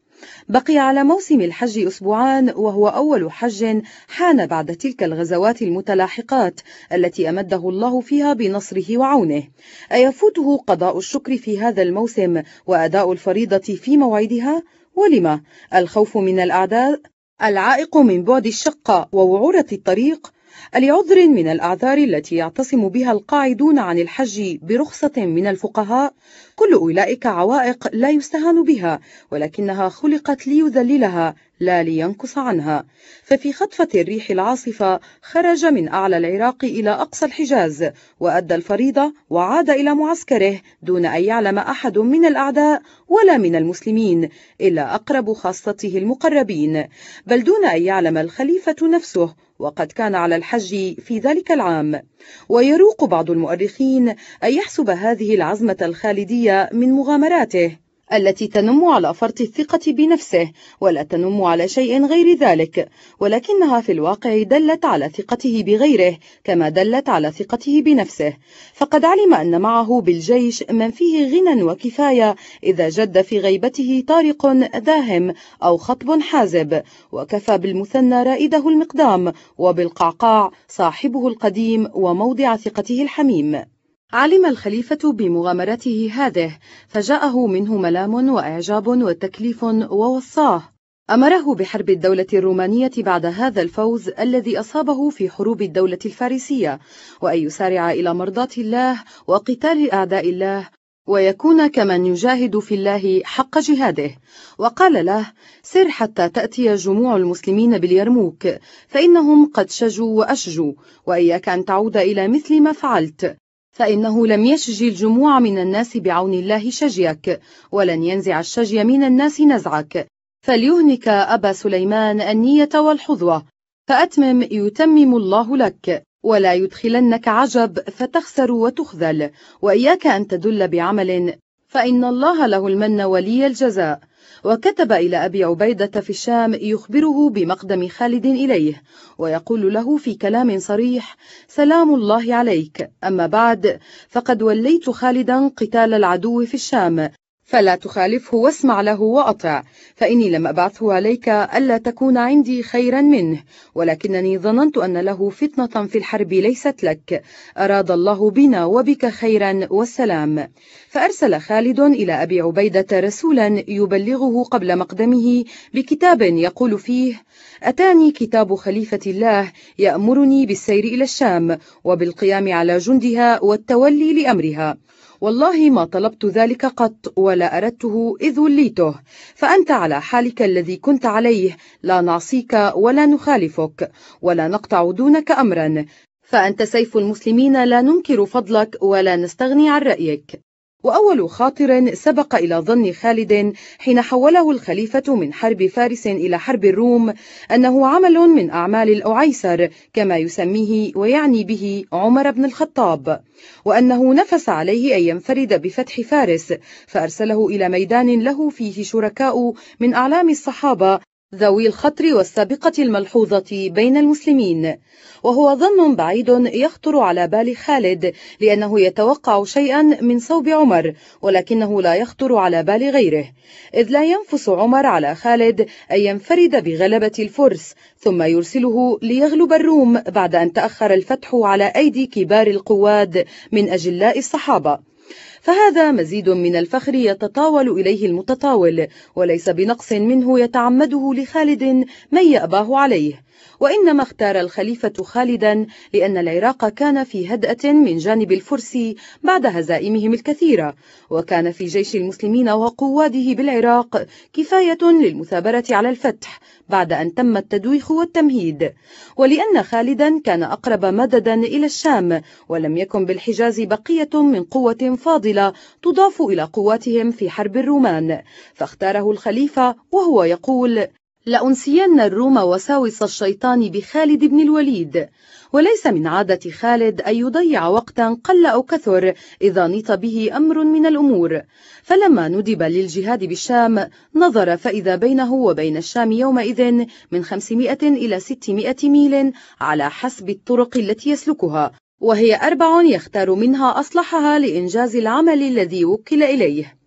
بقي على موسم الحج أسبوعان وهو أول حج حان بعد تلك الغزوات المتلاحقات التي أمده الله فيها بنصره وعونه أيفوته قضاء الشكر في هذا الموسم وأداء الفريضة في موعدها؟ ولما؟ الخوف من الأعداء العائق من بعد الشقة ووعورة الطريق لعذر من الأعذار التي يعتصم بها القاعدون عن الحج برخصة من الفقهاء كل أولئك عوائق لا يستهان بها ولكنها خلقت ليذللها لا لينكص عنها. ففي خطفة الريح العاصفة خرج من أعلى العراق إلى أقصى الحجاز وأدى الفريضة وعاد إلى معسكره دون أن يعلم أحد من الأعداء ولا من المسلمين إلا أقرب خاصته المقربين. بل دون أن يعلم الخليفة نفسه وقد كان على الحج في ذلك العام. ويروق بعض المؤرخين أن يحسب هذه العزمة الخالدية من مغامراته. التي تنم على فرط الثقة بنفسه ولا تنم على شيء غير ذلك ولكنها في الواقع دلت على ثقته بغيره كما دلت على ثقته بنفسه. فقد علم أن معه بالجيش من فيه غنى وكفاية إذا جد في غيبته طارق داهم أو خطب حازب وكفى بالمثنى رائده المقدام وبالقعقاع صاحبه القديم وموضع ثقته الحميم. علم الخليفة بمغامرته هذه فجاءه منه ملام وإعجاب وتكليف ووصاه. أمره بحرب الدولة الرومانية بعد هذا الفوز الذي أصابه في حروب الدولة الفارسية وأن يسارع إلى مرضاة الله وقتال أعداء الله ويكون كمن يجاهد في الله حق جهاده. وقال له سر حتى تأتي جموع المسلمين باليرموك فإنهم قد شجوا وأشجوا وإياك أن تعود إلى مثل ما فعلت فإنه لم يشجي الجموع من الناس بعون الله شجيك ولن ينزع الشجي من الناس نزعك. فليهنك أبا سليمان النية والحظوة فأتمم يتمم الله لك. ولا يدخلنك عجب فتخسر وتخذل. وإياك أن تدل بعمل فإن الله له المن ولي الجزاء. وكتب إلى أبي عبيدة في الشام يخبره بمقدم خالد إليه ويقول له في كلام صريح سلام الله عليك أما بعد فقد وليت خالدا قتال العدو في الشام. فلا تخالفه واسمع له وأطع. فإني لم أبعثه عليك ألا تكون عندي خيرا منه. ولكنني ظننت أن له فتنة في الحرب ليست لك. أراد الله بنا وبك خيرا والسلام. فأرسل خالد إلى أبي عبيدة رسولا يبلغه قبل مقدمه بكتاب يقول فيه أتاني كتاب خليفة الله يأمرني بالسير إلى الشام وبالقيام على جندها والتولي لأمرها. والله ما طلبت ذلك قط ولا أردته إذ وليته. فأنت على حالك الذي كنت عليه لا نعصيك ولا نخالفك ولا نقطع دونك أمرا. فأنت سيف المسلمين لا ننكر فضلك ولا نستغني عن رأيك. وأول خاطر سبق إلى ظن خالد حين حوله الخليفة من حرب فارس إلى حرب الروم أنه عمل من أعمال الأعيسر كما يسميه ويعني به عمر بن الخطاب وأنه نفس عليه أن ينفرد بفتح فارس فأرسله إلى ميدان له فيه شركاء من أعلام الصحابة ذوي الخطر والسابقة الملحوظة بين المسلمين. وهو ظن بعيد يخطر على بال خالد لأنه يتوقع شيئا من صوب عمر ولكنه لا يخطر على بال غيره. إذ لا ينفس عمر على خالد أن ينفرد بغلبة الفرس ثم يرسله ليغلب الروم بعد أن تأخر الفتح على أيدي كبار القواد من أجلاء الصحابة. فهذا مزيد من الفخر يتطاول إليه المتطاول وليس بنقص منه يتعمده لخالد من يأباه عليه. وإنما اختار الخليفة خالدا لأن العراق كان في هدأة من جانب الفرس بعد هزائمهم الكثيرة وكان في جيش المسلمين وقواده بالعراق كفاية للمثابرة على الفتح بعد أن تم التدويخ والتمهيد. ولأن خالدا كان أقرب مددا إلى الشام ولم يكن بالحجاز بقية من قوة فاضلة تضاف إلى قواتهم في حرب الرومان. فاختاره الخليفة وهو يقول لأنسين الروم وساوس الشيطان بخالد بن الوليد. وليس من عادة خالد أن يضيع وقتا قل أو كثر إذا نيط به أمر من الأمور. فلما ندب للجهاد بالشام نظر فإذا بينه وبين الشام يومئذ من 500 إلى 600 ميل على حسب الطرق التي يسلكها وهي أربع يختار منها أصلحها لإنجاز العمل الذي وكل إليه.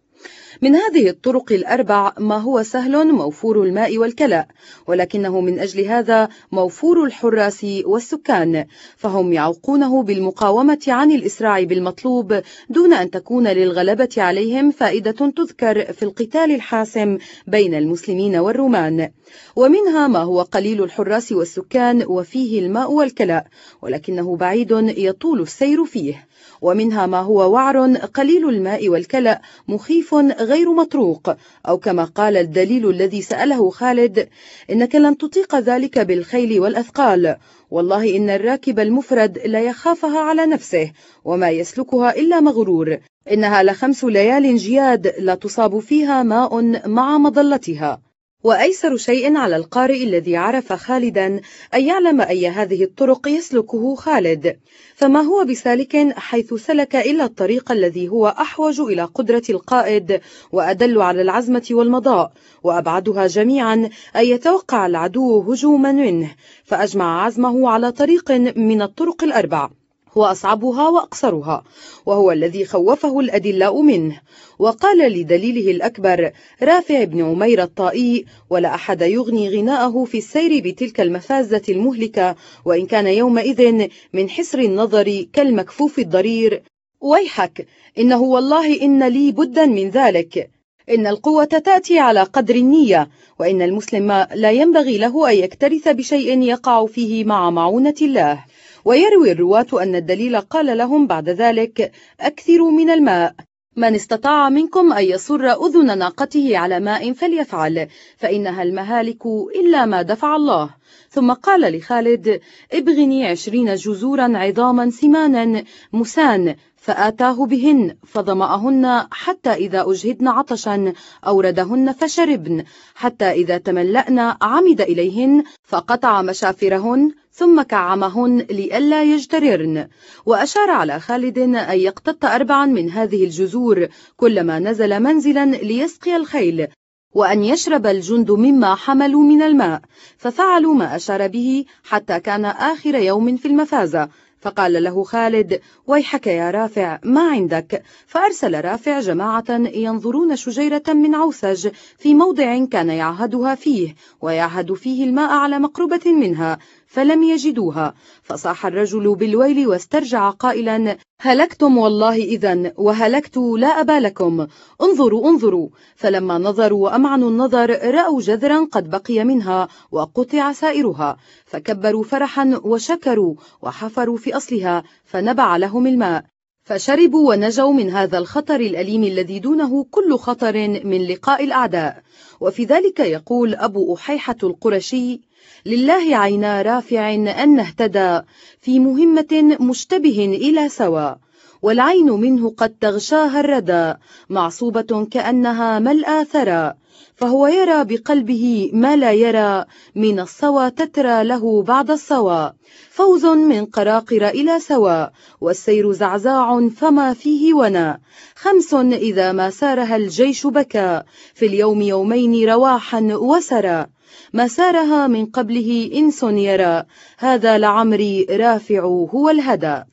من هذه الطرق الأربع ما هو سهل موفور الماء والكلاء ولكنه من أجل هذا موفور الحراس والسكان فهم يعوقونه بالمقاومة عن الإسراع بالمطلوب دون أن تكون للغلبة عليهم فائدة تذكر في القتال الحاسم بين المسلمين والرومان. ومنها ما هو قليل الحراس والسكان وفيه الماء والكلاء ولكنه بعيد يطول السير فيه. ومنها ما هو وعر قليل الماء والكلأ مخيف غير مطروق. أو كما قال الدليل الذي سأله خالد إنك لن تطيق ذلك بالخيل والأثقال. والله إن الراكب المفرد لا يخافها على نفسه وما يسلكها إلا مغرور. إنها لخمس ليال جياد لا تصاب فيها ماء مع مظلتها. وأيسر شيء على القارئ الذي عرف خالدا أن يعلم أي هذه الطرق يسلكه خالد. فما هو بسالك حيث سلك إلا الطريق الذي هو أحوج إلى قدرة القائد وأدل على العزمة والمضاء وأبعدها جميعا أن يتوقع العدو هجوما منه فأجمع عزمه على طريق من الطرق الأربع. وأصعبها وأقصرها وهو الذي خوفه الأدلاء منه. وقال لدليله الأكبر رافع بن عمير الطائي ولا أحد يغني غناءه في السير بتلك المفازة المهلكة وإن كان يومئذ من حسر النظر كالمكفوف الضرير. ويحك إنه والله إن لي بدا من ذلك. إن القوة تأتي على قدر النية وإن المسلم لا ينبغي له أن يكترث بشيء يقع فيه مع معونة الله. ويروي الرواة أن الدليل قال لهم بعد ذلك أكثروا من الماء. من استطاع منكم أن يصر أذن ناقته على ماء فليفعل فإنها المهالك إلا ما دفع الله. ثم قال لخالد ابغني عشرين جزورا عظاما سمانا مسان فآتاه بهن فظمأهن حتى إذا أجهدن عطشا أوردهن فشربن حتى إذا تملأن عمد إليهن فقطع مشافرهن ثم كعمهن لئلا يجتررن. وأشار على خالد أن يقتط أربعا من هذه الجزور كلما نزل منزلا ليسقي الخيل وأن يشرب الجند مما حملوا من الماء. ففعلوا ما أشار به حتى كان آخر يوم في المفازة فقال له خالد ويحك يا رافع ما عندك؟ فأرسل رافع جماعة ينظرون شجيرة من عوسج في موضع كان يعهدها فيه ويعهد فيه الماء على مقربة منها فلم يجدوها فصاح الرجل بالويل واسترجع قائلا هلكتم والله إذا وهلكت لا أبا لكم. انظروا انظروا. فلما نظروا وأمعنوا النظر رأوا جذرا قد بقي منها وقطع سائرها. فكبروا فرحا وشكروا وحفروا في أصلها فنبع لهم الماء. فشربوا ونجوا من هذا الخطر الأليم الذي دونه كل خطر من لقاء الأعداء. وفي ذلك يقول أبو أحيحة القرشي لله عينا رافع أن اهتدى في مهمة مشتبه إلى سوى والعين منه قد تغشاها الردى معصوبة كأنها ملأى ثرى. فهو يرى بقلبه ما لا يرى من الصوى تترى له بعد الصوى. فوز من قراقر إلى سوى والسير زعزاع فما فيه ونا خمس إذا ما سارها الجيش بكى في اليوم يومين رواحا وسرى. ما سارها من قبله إنس يرى هذا لعمري رافع هو الهدى.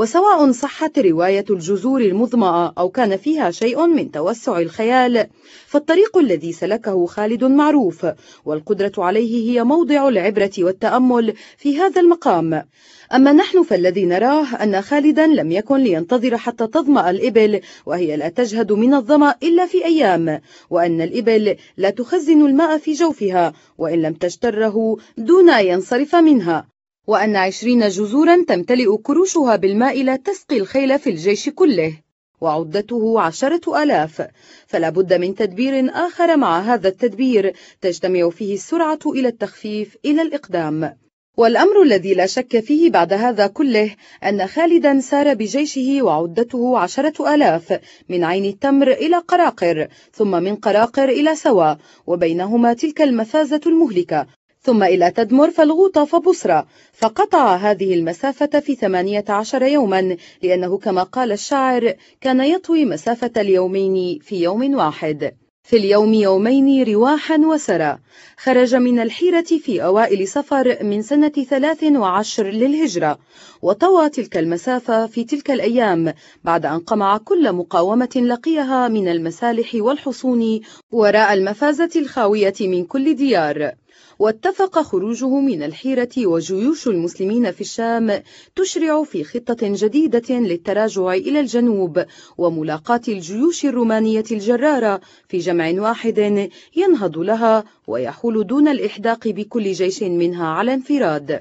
وسواء صحت رواية الجزور المضمأة أو كان فيها شيء من توسع الخيال فالطريق الذي الذي سلكه خالد معروف والقدرة عليه هي موضع العبرة والتأمل في هذا المقام. أما نحن فالذي نراه أن خالدا لم يكن لينتظر حتى تظمأ الإبل وهي لا تجهد من الظمأ إلا في أيام وأن الإبل لا تخزن الماء في جوفها وإن لم تجتره دون أن ينصرف منها. وأن عشرين جزورا تمتلئ كروشها بالماء لا تسقي الخيل في الجيش كله وعدته عشرة ألاف. فلا بد من تدبير آخر مع هذا التدبير تجتمع فيه السرعة إلى التخفيف إلى الإقدام. والأمر الذي لا شك فيه بعد هذا كله أن خالدا سار بجيشه وعدته عشرة ألاف من عين التمر إلى قراقر ثم من قراقر إلى سوا وبينهما تلك المفازة المهلكة. ثم إلى تدمر فالغوط فبصرة. فقطع هذه المسافة في ثمانية عشر يوما لأنه كما قال الشاعر كان يطوي مسافة اليومين في يوم واحد. في اليوم يومين رواحا وسرى. خرج من الحيرة في أوائل سفر من سنة ثلاث وعشر للهجرة. وطوى تلك المسافة في تلك الأيام بعد أن قمع كل مقاومة لقيها من المسالح والحصون وراء المفازة الخاوية من كل ديار. واتفق خروجه من الحيرة وجيوش المسلمين في الشام تشرع في خطة جديدة للتراجع إلى الجنوب وملاقاة الجيوش الرومانية الجرارة في جمع واحد ينهض لها ويحول دون الإحداق بكل جيش منها على انفراد.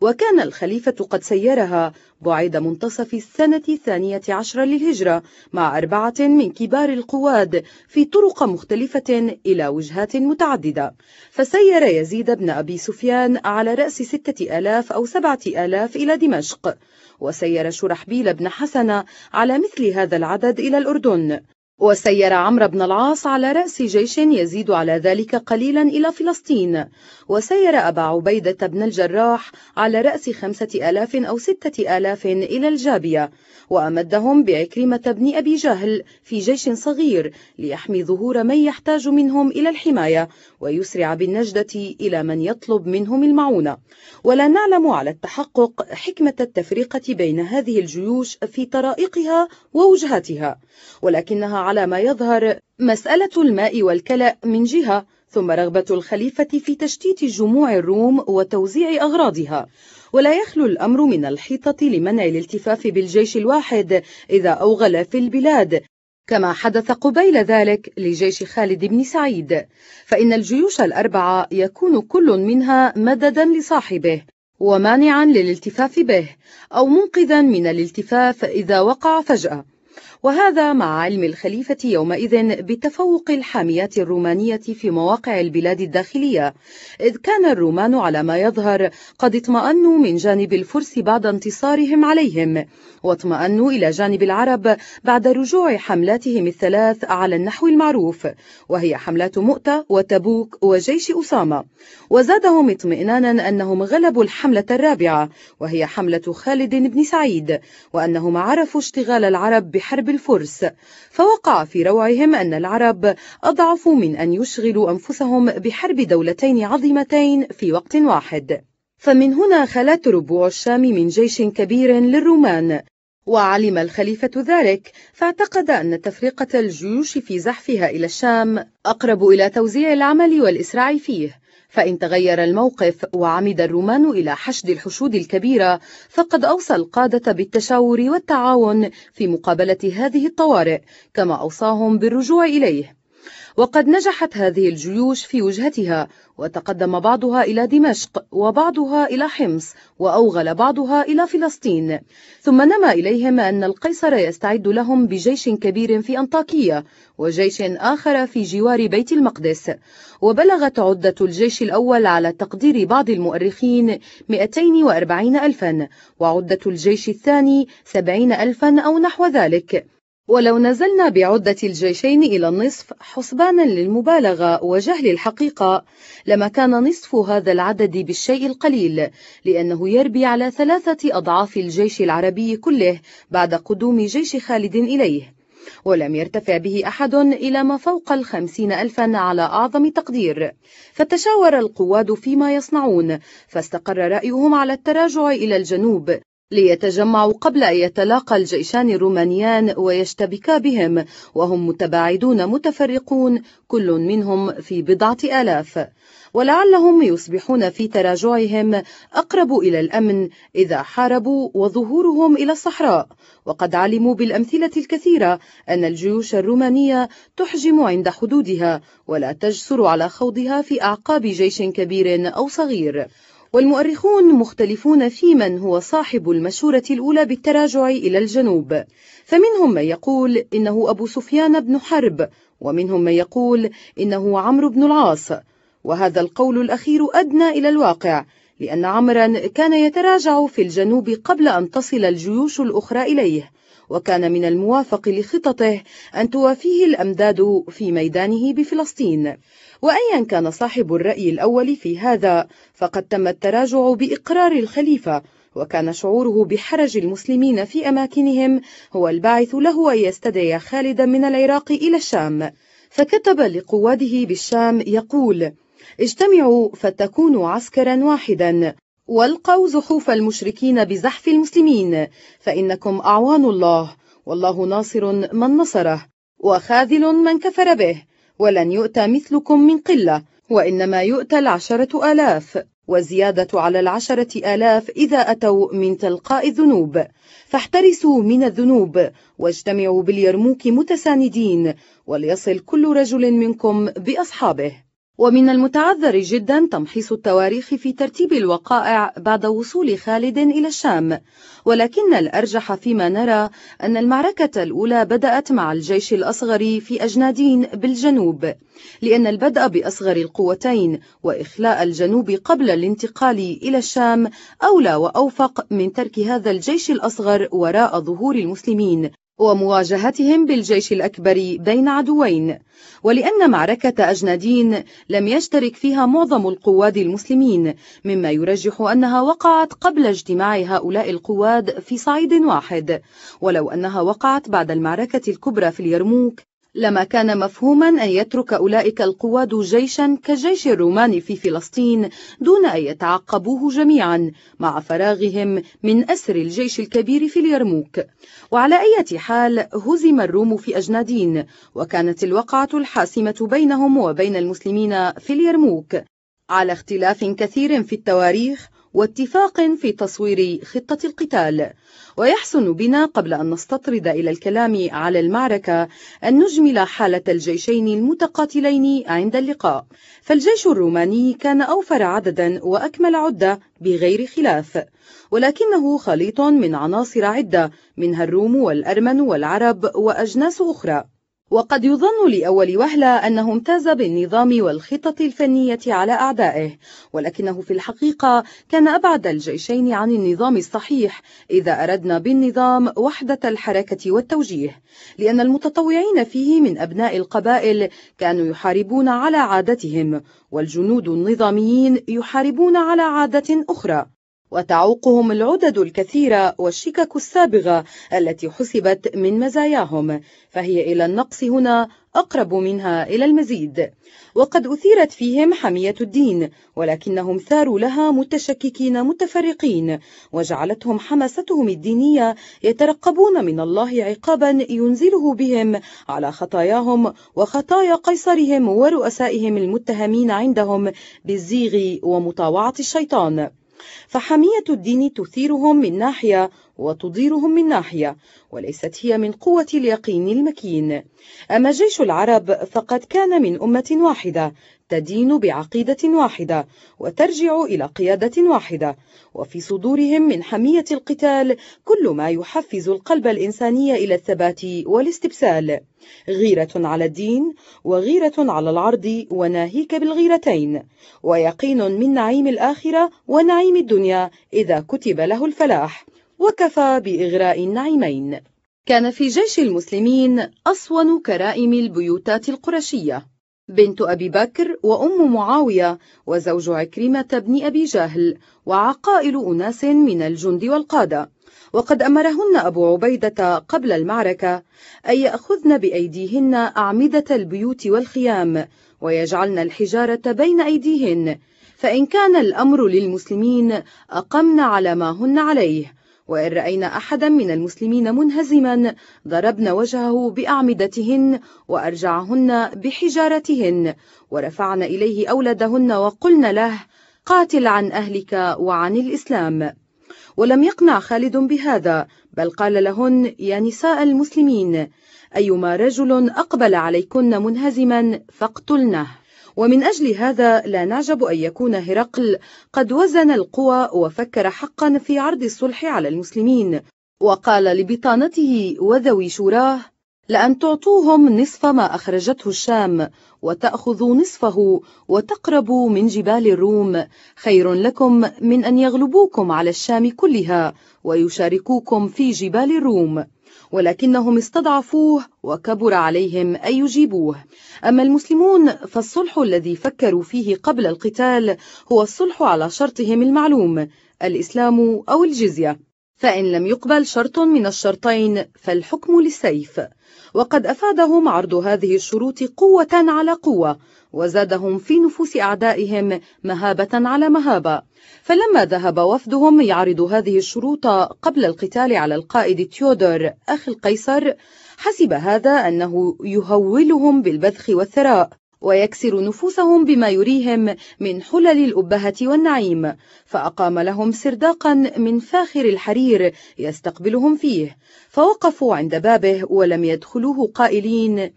وكان الخليفة قد سيرها بعد منتصف السنة الثانية عشر للهجرة مع أربعة من كبار القواد في طرق مختلفة إلى وجهات متعددة. فسير يزيد بن أبي سفيان على رأس ستة آلاف أو سبعة آلاف إلى دمشق وسير شرحبيل بن حسن على مثل هذا العدد إلى الأردن. وسير عمرو بن العاص على رأس جيش يزيد على ذلك قليلا إلى فلسطين. وسير أبا عبيدة بن الجراح على رأس خمسة آلاف أو ستة آلاف إلى الجابية. وأمدهم بعكرمة بن أبي جهل في جيش صغير ليحمي ظهور من يحتاج منهم إلى الحماية. ويسرع بالنجدة إلى من يطلب منهم المعونة. ولا نعلم على التحقق حكمة التفرقة بين هذه الجيوش في طرائقها ووجهاتها ولكنها على ما يظهر مسألة الماء والكلأ من جهة ثم رغبة الخليفة في تشتيت جموع الروم وتوزيع أغراضها. ولا يخلو الأمر من الحيطة لمنع الالتفاف بالجيش الواحد إذا أوغل في البلاد كما حدث قبيل ذلك لجيش خالد بن سعيد. فإن الجيوش الأربعة يكون كل منها مددا لصاحبه ومانعا للالتفاف به أو منقذا من الالتفاف إذا وقع فجأة. وهذا مع علم الخليفة يومئذ بتفوق الحاميات الرومانية في مواقع البلاد الداخلية إذ كان الرومان على ما يظهر قد اطمأنوا من جانب الفرس بعد انتصارهم عليهم واطمأنوا إلى جانب العرب بعد رجوع حملاتهم الثلاث على النحو المعروف وهي حملات مؤتة وتبوك وجيش أسامة. وزادهم اطمئنانا أنهم غلبوا الحملة الرابعة وهي حملة خالد بن سعيد وأنهم عرفوا اشتغال العرب بحرب الفرس فوقع في روعهم أن العرب أضعف من أن يشغلوا أنفسهم بحرب دولتين عظيمتين في وقت واحد. فمن هنا خلت ربوع الشام من جيش كبير للرومان. وعلم الخليفة ذلك فاعتقد أن تفرقة الجيوش في زحفها إلى الشام أقرب إلى توزيع العمل والإسراع فيه. فإن تغير الموقف وعمد الرومان إلى حشد الحشود الكبيرة فقد أوصى القادة بالتشاور والتعاون في مقابلة هذه الطوارئ كما أوصاهم بالرجوع إليه. وقد نجحت هذه الجيوش في وجهتها وتقدم بعضها إلى دمشق وبعضها إلى حمص وأوغل بعضها إلى فلسطين. ثم نما إليهم أن القيصر يستعد لهم بجيش كبير في أنطاكية وجيش آخر في جوار بيت المقدس. وبلغت عدة الجيش الأول على تقدير بعض المؤرخين 240 ألفا وعدة الجيش الثاني 70 ألفا أو نحو ذلك. ولو نزلنا بعدة الجيشين إلى النصف حسبانا للمبالغة وجهل الحقيقة لما كان نصف هذا العدد بالشيء القليل لأنه يربي على ثلاثة أضعاف الجيش العربي كله بعد قدوم جيش خالد إليه. ولم يرتفع به أحد إلى ما فوق الخمسين ألفا على أعظم تقدير. فتشاور القواد فيما يصنعون فاستقر رأيهم على التراجع إلى الجنوب ليتجمعوا قبل أن يتلاقى الجيشان الرومانيان ويشتبكا بهم وهم متباعدون متفرقون كل منهم في بضعة آلاف. ولعلهم يصبحون في تراجعهم أقرب إلى الأمن إذا حاربوا وظهورهم إلى الصحراء. وقد علموا بالأمثلة الكثيرة أن الجيوش الرومانية تحجم عند حدودها ولا تجسر على خوضها في أعقاب جيش كبير أو صغير. والمؤرخون مختلفون في من هو صاحب المشورة الأولى بالتراجع إلى الجنوب. فمنهم من يقول إنه أبو سفيان بن حرب ومنهم من يقول إنه عمرو بن العاص. وهذا القول الأخير أدنى إلى الواقع لأن عمرا كان يتراجع في الجنوب قبل أن تصل الجيوش الأخرى إليه. وكان من الموافق لخططه أن توافيه الأمداد في ميدانه بفلسطين. وأيا كان صاحب الرأي الأول في هذا فقد تم التراجع بإقرار الخليفة وكان شعوره بحرج المسلمين في أماكنهم. هو الباعث له أن يستدعي خالدا من العراق إلى الشام. فكتب لقواده بالشام يقول اجتمعوا فتكونوا عسكرا واحدا. والقوا زحوف المشركين بزحف المسلمين فإنكم أعوان الله والله ناصر من نصره وخاذل من كفر به ولن يؤتى مثلكم من قلة وإنما يؤتى العشرة آلاف وزيادة على العشرة آلاف إذا أتوا من تلقاء الذنوب. فاحترسوا من الذنوب واجتمعوا باليرموك متساندين وليصل كل رجل منكم بأصحابه. ومن المتعذر جدا تمحيص التواريخ في ترتيب الوقائع بعد وصول خالد إلى الشام. ولكن الأرجح فيما نرى أن المعركة الأولى بدأت مع الجيش الأصغر في أجنادين بالجنوب لأن البدء بأصغر القوتين وإخلاء الجنوب قبل الانتقال إلى الشام أولى وأوفق من ترك هذا الجيش الأصغر وراء ظهور المسلمين. ومواجهتهم بالجيش الأكبر بين عدوين ولأن معركة أجنادين لم يشترك فيها معظم القواد المسلمين مما يرجح أنها وقعت قبل اجتماع هؤلاء القواد في صعيد واحد ولو أنها وقعت بعد المعركة الكبرى في اليرموك. لما كان مفهوما أن يترك أولئك القواد جيشا كجيش الرومان في فلسطين دون أن يتعقبوه جميعا مع فراغهم من أسر الجيش الكبير في اليرموك. وعلى أي حال هزم الروم في أجنادين وكانت الوقعة الحاسمة بينهم وبين المسلمين في اليرموك. على اختلاف كثير في التواريخ واتفاق في تصوير خطة القتال. ويحسن بنا قبل أن نستطرد إلى الكلام على المعركة أن نجمل حالة الجيشين المتقاتلين عند اللقاء. فالجيش الروماني كان أوفر عددا وأكمل عدة بغير خلاف. ولكنه خليط من عناصر عدة منها الروم والأرمن والعرب وأجناس أخرى. وقد يظن لأول وهلة أنه امتاز بالنظام والخطط الفنية على أعدائه ولكنه في الحقيقة كان أبعد الجيشين عن النظام الصحيح إذا أردنا بالنظام وحدة الحركة والتوجيه لأن المتطوعين فيه من أبناء القبائل كانوا يحاربون على عادتهم والجنود النظاميين يحاربون على عادة أخرى. وتعوقهم العدد الكثيرة والشكك السابغة التي حسبت من مزاياهم فهي إلى النقص هنا أقرب منها إلى المزيد. وقد أثيرت فيهم حمية الدين ولكنهم ثاروا لها متشككين متفرقين وجعلتهم حماستهم الدينية يترقبون من الله عقابا ينزله بهم على خطاياهم وخطايا قيصرهم ورؤسائهم المتهمين عندهم بالزيغ ومطاوعة الشيطان. فحمية الدين تثيرهم من ناحية وتضيرهم من ناحية وليست هي من قوة اليقين المكين. أما جيش العرب فقد كان من أمة واحدة تدين بعقيدة واحدة وترجع إلى قيادة واحدة. وفي صدورهم من حمية القتال كل ما يحفز القلب الإنساني إلى الثبات والاستبسال. غيرة على الدين وغيرة على العرض وناهيك بالغيرتين. ويقين من نعيم الآخرة ونعيم الدنيا إذا كتب له الفلاح. وكفى بإغراء النعيمين. كان في جيش المسلمين أصون كرائم البيوتات القرشية. بنت أبي بكر وأم معاوية وزوج عكرمة بن أبي جهل وعقائل أناس من الجند والقادة. وقد أمرهن أبو عبيدة قبل المعركة أن يأخذن بأيديهن أعمدة البيوت والخيام ويجعلن الحجارة بين أيديهن. فإن كان الأمر للمسلمين أقمن على ما هن عليه. وإن رأينا أحدا من المسلمين منهزما ضربن وجهه بأعمدتهن وأرجعهن بحجارتهن ورفعن إليه أولادهن وقلن له قاتل عن أهلك وعن الإسلام. ولم يقنع خالد بهذا بل قال لهن يا نساء المسلمين أيما رجل أقبل عليكن منهزما فاقتلنه. ومن أجل هذا لا نعجب أن يكون هرقل قد وزن القوى وفكر حقا في عرض الصلح على المسلمين. وقال لبطانته وذوي شوراه لأن تعطوهم نصف ما أخرجته الشام وتأخذوا نصفه وتقربوا من جبال الروم. خير لكم من أن يغلبوكم على الشام كلها ويشاركوكم في جبال الروم. ولكنهم استضعفوه وكبر عليهم أن يجيبوه. أما المسلمون فالصلح الذي فكروا فيه قبل القتال هو الصلح على شرطهم المعلوم الإسلام أو الجزية. فإن لم يقبل شرط من الشرطين فالحكم للسيف. وقد أفادهم عرض هذه الشروط قوة على قوة وزادهم في نفوس أعدائهم مهابة على مهابة. فلما ذهب وفدهم يعرض هذه الشروط قبل القتال على القائد تيودور أخي القيصر حسب هذا أنه يهولهم بالبذخ والثراء. ويكسر نفوسهم بما يريهم من حلل الأبهة والنعيم. فأقام لهم سرداقا من فاخر الحرير يستقبلهم فيه. فوقفوا عند بابه ولم يدخلوه قائلين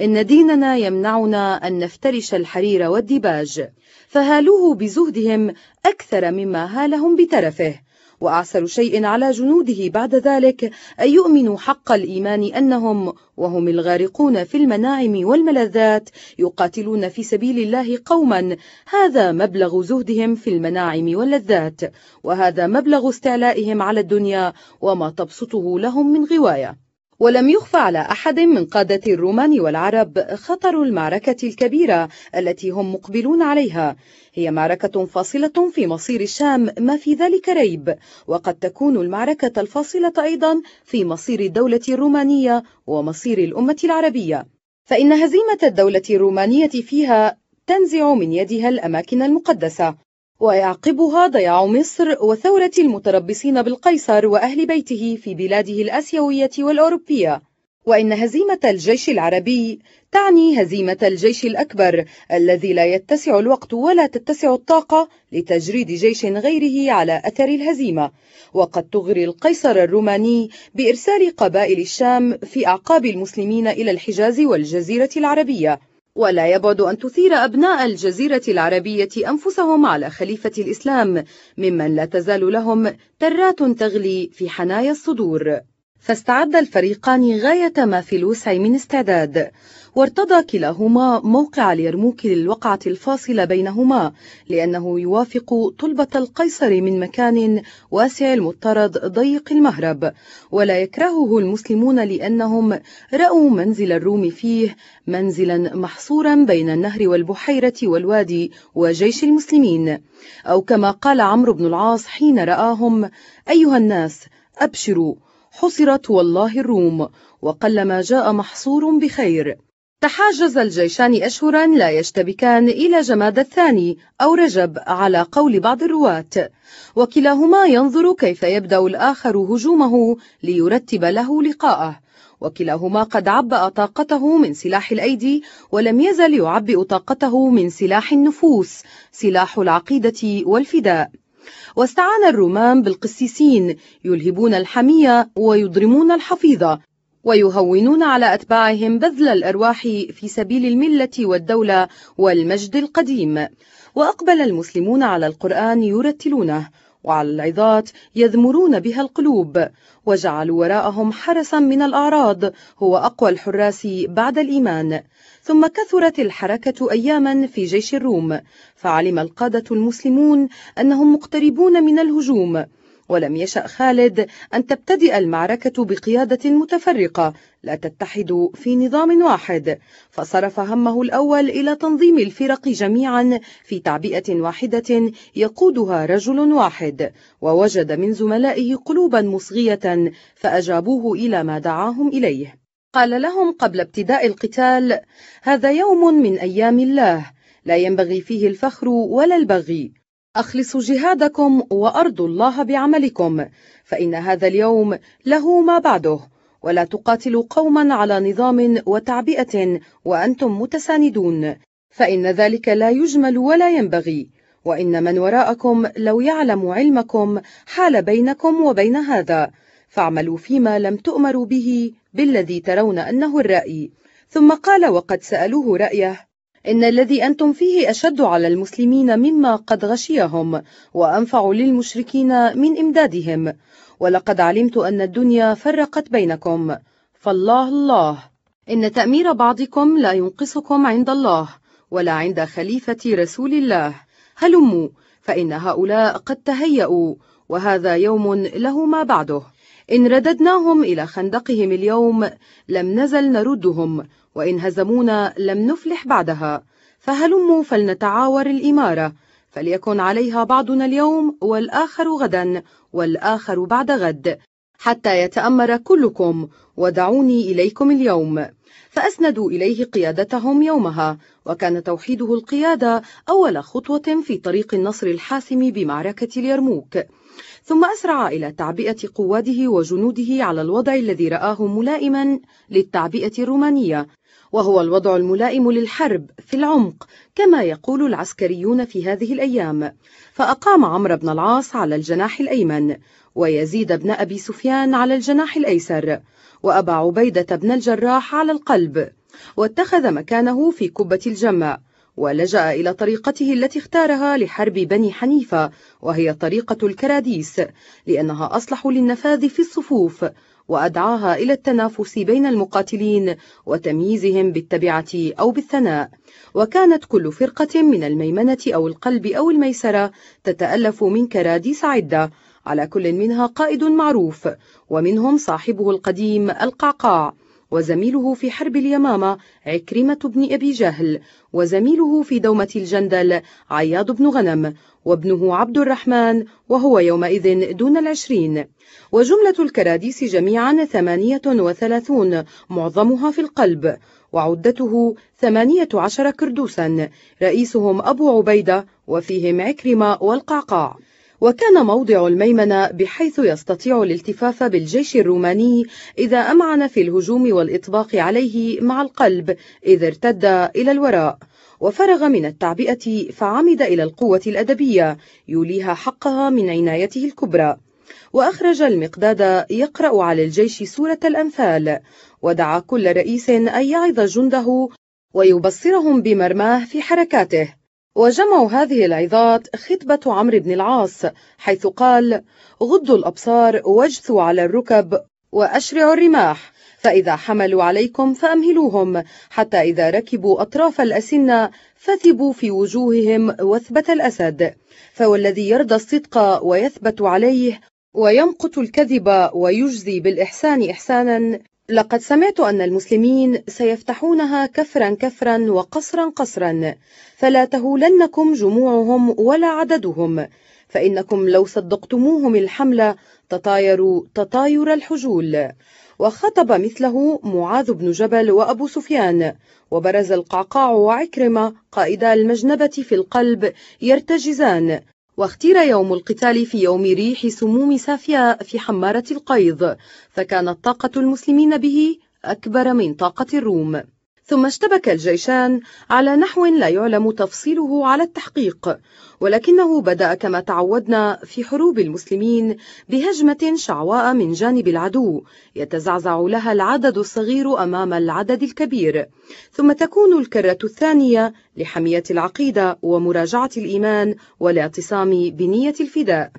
إن ديننا يمنعنا أن نفترش الحرير والديباج. فهالوه بزهدهم أكثر مما هالهم بترفه. وأعسر شيء على جنوده بعد ذلك أن يؤمنوا حق الإيمان أنهم وهم الغارقون في المناعم والملذات يقاتلون في سبيل الله قوما. هذا مبلغ زهدهم في المناعم واللذات وهذا مبلغ استعلائهم على الدنيا وما تبسطه لهم من غواية. ولم يخفى على أحد من قادة الرومان والعرب خطر المعركة الكبيرة التي هم مقبلون عليها. هي معركة فاصلة في مصير الشام ما في ذلك ريب. وقد تكون المعركة الفاصلة أيضا في مصير الدولة الرومانية ومصير الأمة العربية. فإن هزيمة الدولة الرومانية فيها تنزع من يدها الأماكن المقدسة ويعقبها ضياع مصر وثورة المتربصين بالقيصر وأهل بيته في بلاده الآسيوية والأوروبية. وإن هزيمة الجيش العربي تعني هزيمة الجيش الأكبر الذي لا يتسع الوقت ولا تتسع الطاقة لتجريد جيش غيره على أثر الهزيمة. وقد تغري القيصر الروماني بإرسال قبائل الشام في أعقاب المسلمين إلى الحجاز والجزيرة العربية. ولا يبعد أن تثير أبناء الجزيرة العربية أنفسهم على خليفة الإسلام ممن لا تزال لهم ترات تغلي في حنايا الصدور. فاستعد الفريقان غاية ما في الوسع من استعداد. وارتضى كلاهما موقع اليرموك للوقعة الفاصلة بينهما لأنه يوافق طلبة القيصر من مكان واسع المضطرد ضيق المهرب. ولا يكرهه المسلمون لأنهم رأوا منزل الروم فيه منزلا محصورا بين النهر والبحيرة والوادي وجيش المسلمين. أو كما قال عمرو بن العاص حين رآهم أيها الناس أبشروا حصرت والله الروم وقلما جاء محصور بخير. تحاجز الجيشان أشهرا لا يشتبكان إلى جماد الثاني أو رجب على قول بعض الرواة. وكلاهما ينظر كيف يبدأ الآخر هجومه ليرتب له لقاءه. وكلاهما قد عبأ طاقته من سلاح الأيدي ولم يزل يعبئ طاقته من سلاح النفوس سلاح العقيدة والفداء. واستعان الرومان بالقسيسين يلهبون الحمية ويضرمون الحفيظة ويهونون على أتباعهم بذل الأرواح في سبيل الملة والدولة والمجد القديم. وأقبل المسلمون على القرآن يرتلونه وعلى العظات يذمرون بها القلوب وجعلوا وراءهم حرسا من الأعراض هو أقوى الحراس بعد الإيمان. ثم كثرت الحركة أياما في جيش الروم فعلم القادة المسلمون أنهم مقتربون من الهجوم ولم يشأ خالد أن تبتدئ المعركة بقيادة متفرقة لا تتحد في نظام واحد فصرف همه الأول إلى تنظيم الفرق جميعا في تعبئة واحدة يقودها رجل واحد ووجد من زملائه قلوبا مصغية فأجابوه إلى ما دعاهم إليه. قال لهم قبل ابتداء القتال هذا يوم من أيام الله لا ينبغي فيه الفخر ولا البغي. أخلصوا جهادكم وأرضوا الله بعملكم فإن هذا اليوم له ما بعده. ولا تقاتلوا قوما على نظام وتعبئة وأنتم متساندون فإن ذلك لا يجمل ولا ينبغي. وإن من وراءكم لو يعلم علمكم حال بينكم وبين هذا فاعملوا فيما لم تؤمروا به بالذي ترون أنه الرأي. ثم قال وقد سألوه رأيه إن الذي أنتم فيه أشد على المسلمين مما قد غشيهم وأنفع للمشركين من إمدادهم. ولقد علمت أن الدنيا فرقت بينكم. فالله الله. إن تأمير بعضكم لا ينقصكم عند الله ولا عند خليفة رسول الله. هلموا فإن هؤلاء قد تهيأوا وهذا يوم له ما بعده. إن رددناهم إلى خندقهم اليوم لم نزل نردهم وإن هزمونا لم نفلح بعدها. فهلموا فلنتعاور الإمارة فليكن عليها بعضنا اليوم والآخر غدا والآخر بعد غد. حتى يتأمر كلكم ودعوني إليكم اليوم. فأسندوا إليه قيادتهم يومها وكان توحيده القيادة أول خطوة في طريق النصر الحاسم بمعركة اليرموك. ثم أسرع إلى تعبئة قواده وجنوده على الوضع الذي رآه ملائما للتعبئة الرومانية وهو الوضع الملائم للحرب في العمق كما يقول العسكريون في هذه الأيام. فأقام عمرو بن العاص على الجناح الأيمن ويزيد بن أبي سفيان على الجناح الأيسر وأبا عبيدة بن الجراح على القلب واتخذ مكانه في كبة الجمع ولجأ إلى طريقته التي اختارها لحرب بني حنيفة وهي طريقة الكراديس لأنها أصلح للنفاذ في الصفوف وأدعاها إلى التنافس بين المقاتلين وتمييزهم بالتبعة أو بالثناء. وكانت كل فرقة من الميمنة أو القلب أو الميسرة تتألف من كراديس عدة على كل منها قائد معروف ومنهم صاحبه القديم القعقاع وزميله في حرب اليمامة عكرمة بن أبي جهل وزميله في دومة الجندل عياض بن غنم وابنه عبد الرحمن وهو يومئذ دون العشرين. وجملة الكراديس جميعا ثمانية وثلاثون معظمها في القلب وعدته ثمانية عشر كردوسا رئيسهم أبو عبيدة وفيهم عكرمة والقعقاع. وكان موضع الميمنة بحيث يستطيع الالتفاف بالجيش الروماني إذا أمعن في الهجوم والإطباق عليه مع القلب إذ ارتد إلى الوراء. وفرغ من التعبئة فعمد إلى القوة الأدبية يوليها حقها من عنايته الكبرى. وأخرج المقداد يقرأ على الجيش سورة الأنفال. ودعا كل رئيس أن يعظ جنده ويبصرهم بمرماه في حركاته. وجمع هذه العظات خطبة عمرو بن العاص حيث قال غضوا الأبصار واجثوا على الركب وأشرعوا الرماح فإذا حملوا عليكم فأمهلوهم حتى إذا ركبوا أطراف الأسنة فثبوا في وجوههم وثبة الأسد فوالذي يرضى الصدق ويثبت عليه ويمقت الكذب ويجزي بالإحسان إحسانا لقد سمعت أن المسلمين سيفتحونها كفرا كفرا وقصرا قصرا فلا تهولنكم جموعهم ولا عددهم فإنكم لو صدقتموهم الحملة تطايروا تطاير الحجول. وخطب مثله معاذ بن جبل وأبو سفيان وبرز القعقاع وعكرمة قائدا المجنبة في القلب يرتجزان. واختير يوم القتال في يوم ريح سموم سافياء في حمارة القيض فكانت طاقة المسلمين به أكبر من طاقة الروم. ثم اشتبك الجيشان على نحو لا يعلم تفصيله على التحقيق ولكنه بدأ كما تعودنا في حروب المسلمين بهجمة شعواء من جانب العدو يتزعزع لها العدد الصغير أمام العدد الكبير. ثم تكون الكرة الثانية لحمية العقيدة ومراجعة الإيمان والاعتصام بنية الفداء.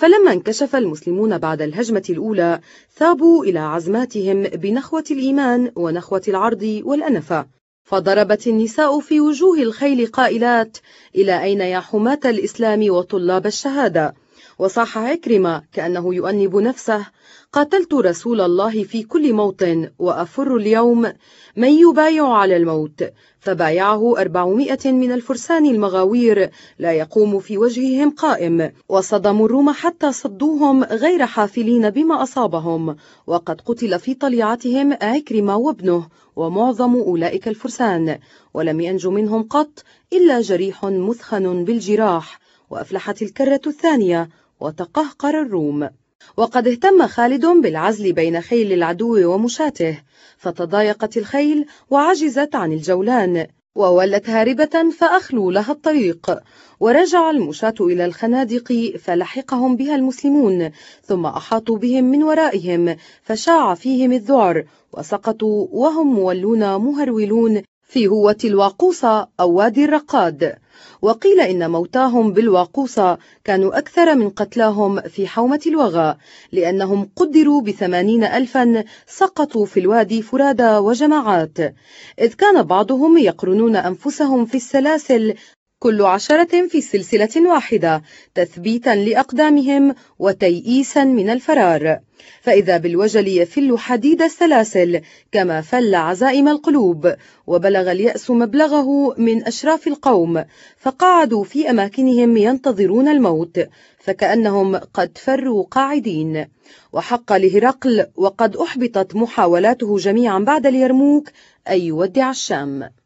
فلما انكشف المسلمون بعد الهجمة الأولى ثابوا إلى عزماتهم بنخوة الإيمان ونخوة العرض والأنفة فضربت النساء في وجوه الخيل قائلات إلى أين يا حماة الإسلام وطلاب الشهادة؟ وصاح عكرمة كأنه يؤنب نفسه قاتلت رسول الله في كل موطن وأفر اليوم من يبايع على الموت فبايعه أربعمائة من الفرسان المغاوير لا يقوم في وجههم قائم وصدموا الروم حتى صدوهم غير حافلين بما أصابهم وقد قتل في طليعتهم عكرمة وابنه ومعظم أولئك الفرسان ولم ينج منهم قط إلا جريح مثخن بالجراح وأفلحت الكرة الثانية وتقهقر الروم. وقد اهتم خالد بالعزل بين خيل العدو ومشاته فتضايقت الخيل وعجزت عن الجولان وولت هاربة فأخلوا لها الطريق. ورجع المشاة إلى الخنادق فلحقهم بها المسلمون ثم أحاطوا بهم من ورائهم فشاع فيهم الذعر وسقطوا وهم مولون مهرولون في هوة الواقوصة أو وادي الرقاد. وقيل إن موتاهم بالواقوصة كانوا أكثر من قتلاهم في حومة الوغى لأنهم قدروا بثمانين ألفا سقطوا في الوادي فرادى وجماعات. إذ كان بعضهم يقرنون أنفسهم في السلاسل كل عشرة في سلسلة واحدة تثبيتا لأقدامهم وتيئيسا من الفرار. فإذا بالوجل يفل حديد السلاسل كما فل عزائم القلوب وبلغ اليأس مبلغه من أشراف القوم فقعدوا في أماكنهم ينتظرون الموت فكأنهم قد فروا قاعدين. وحق لهرقل وقد أحبطت محاولاته جميعا بعد اليرموك أن يودع الشام.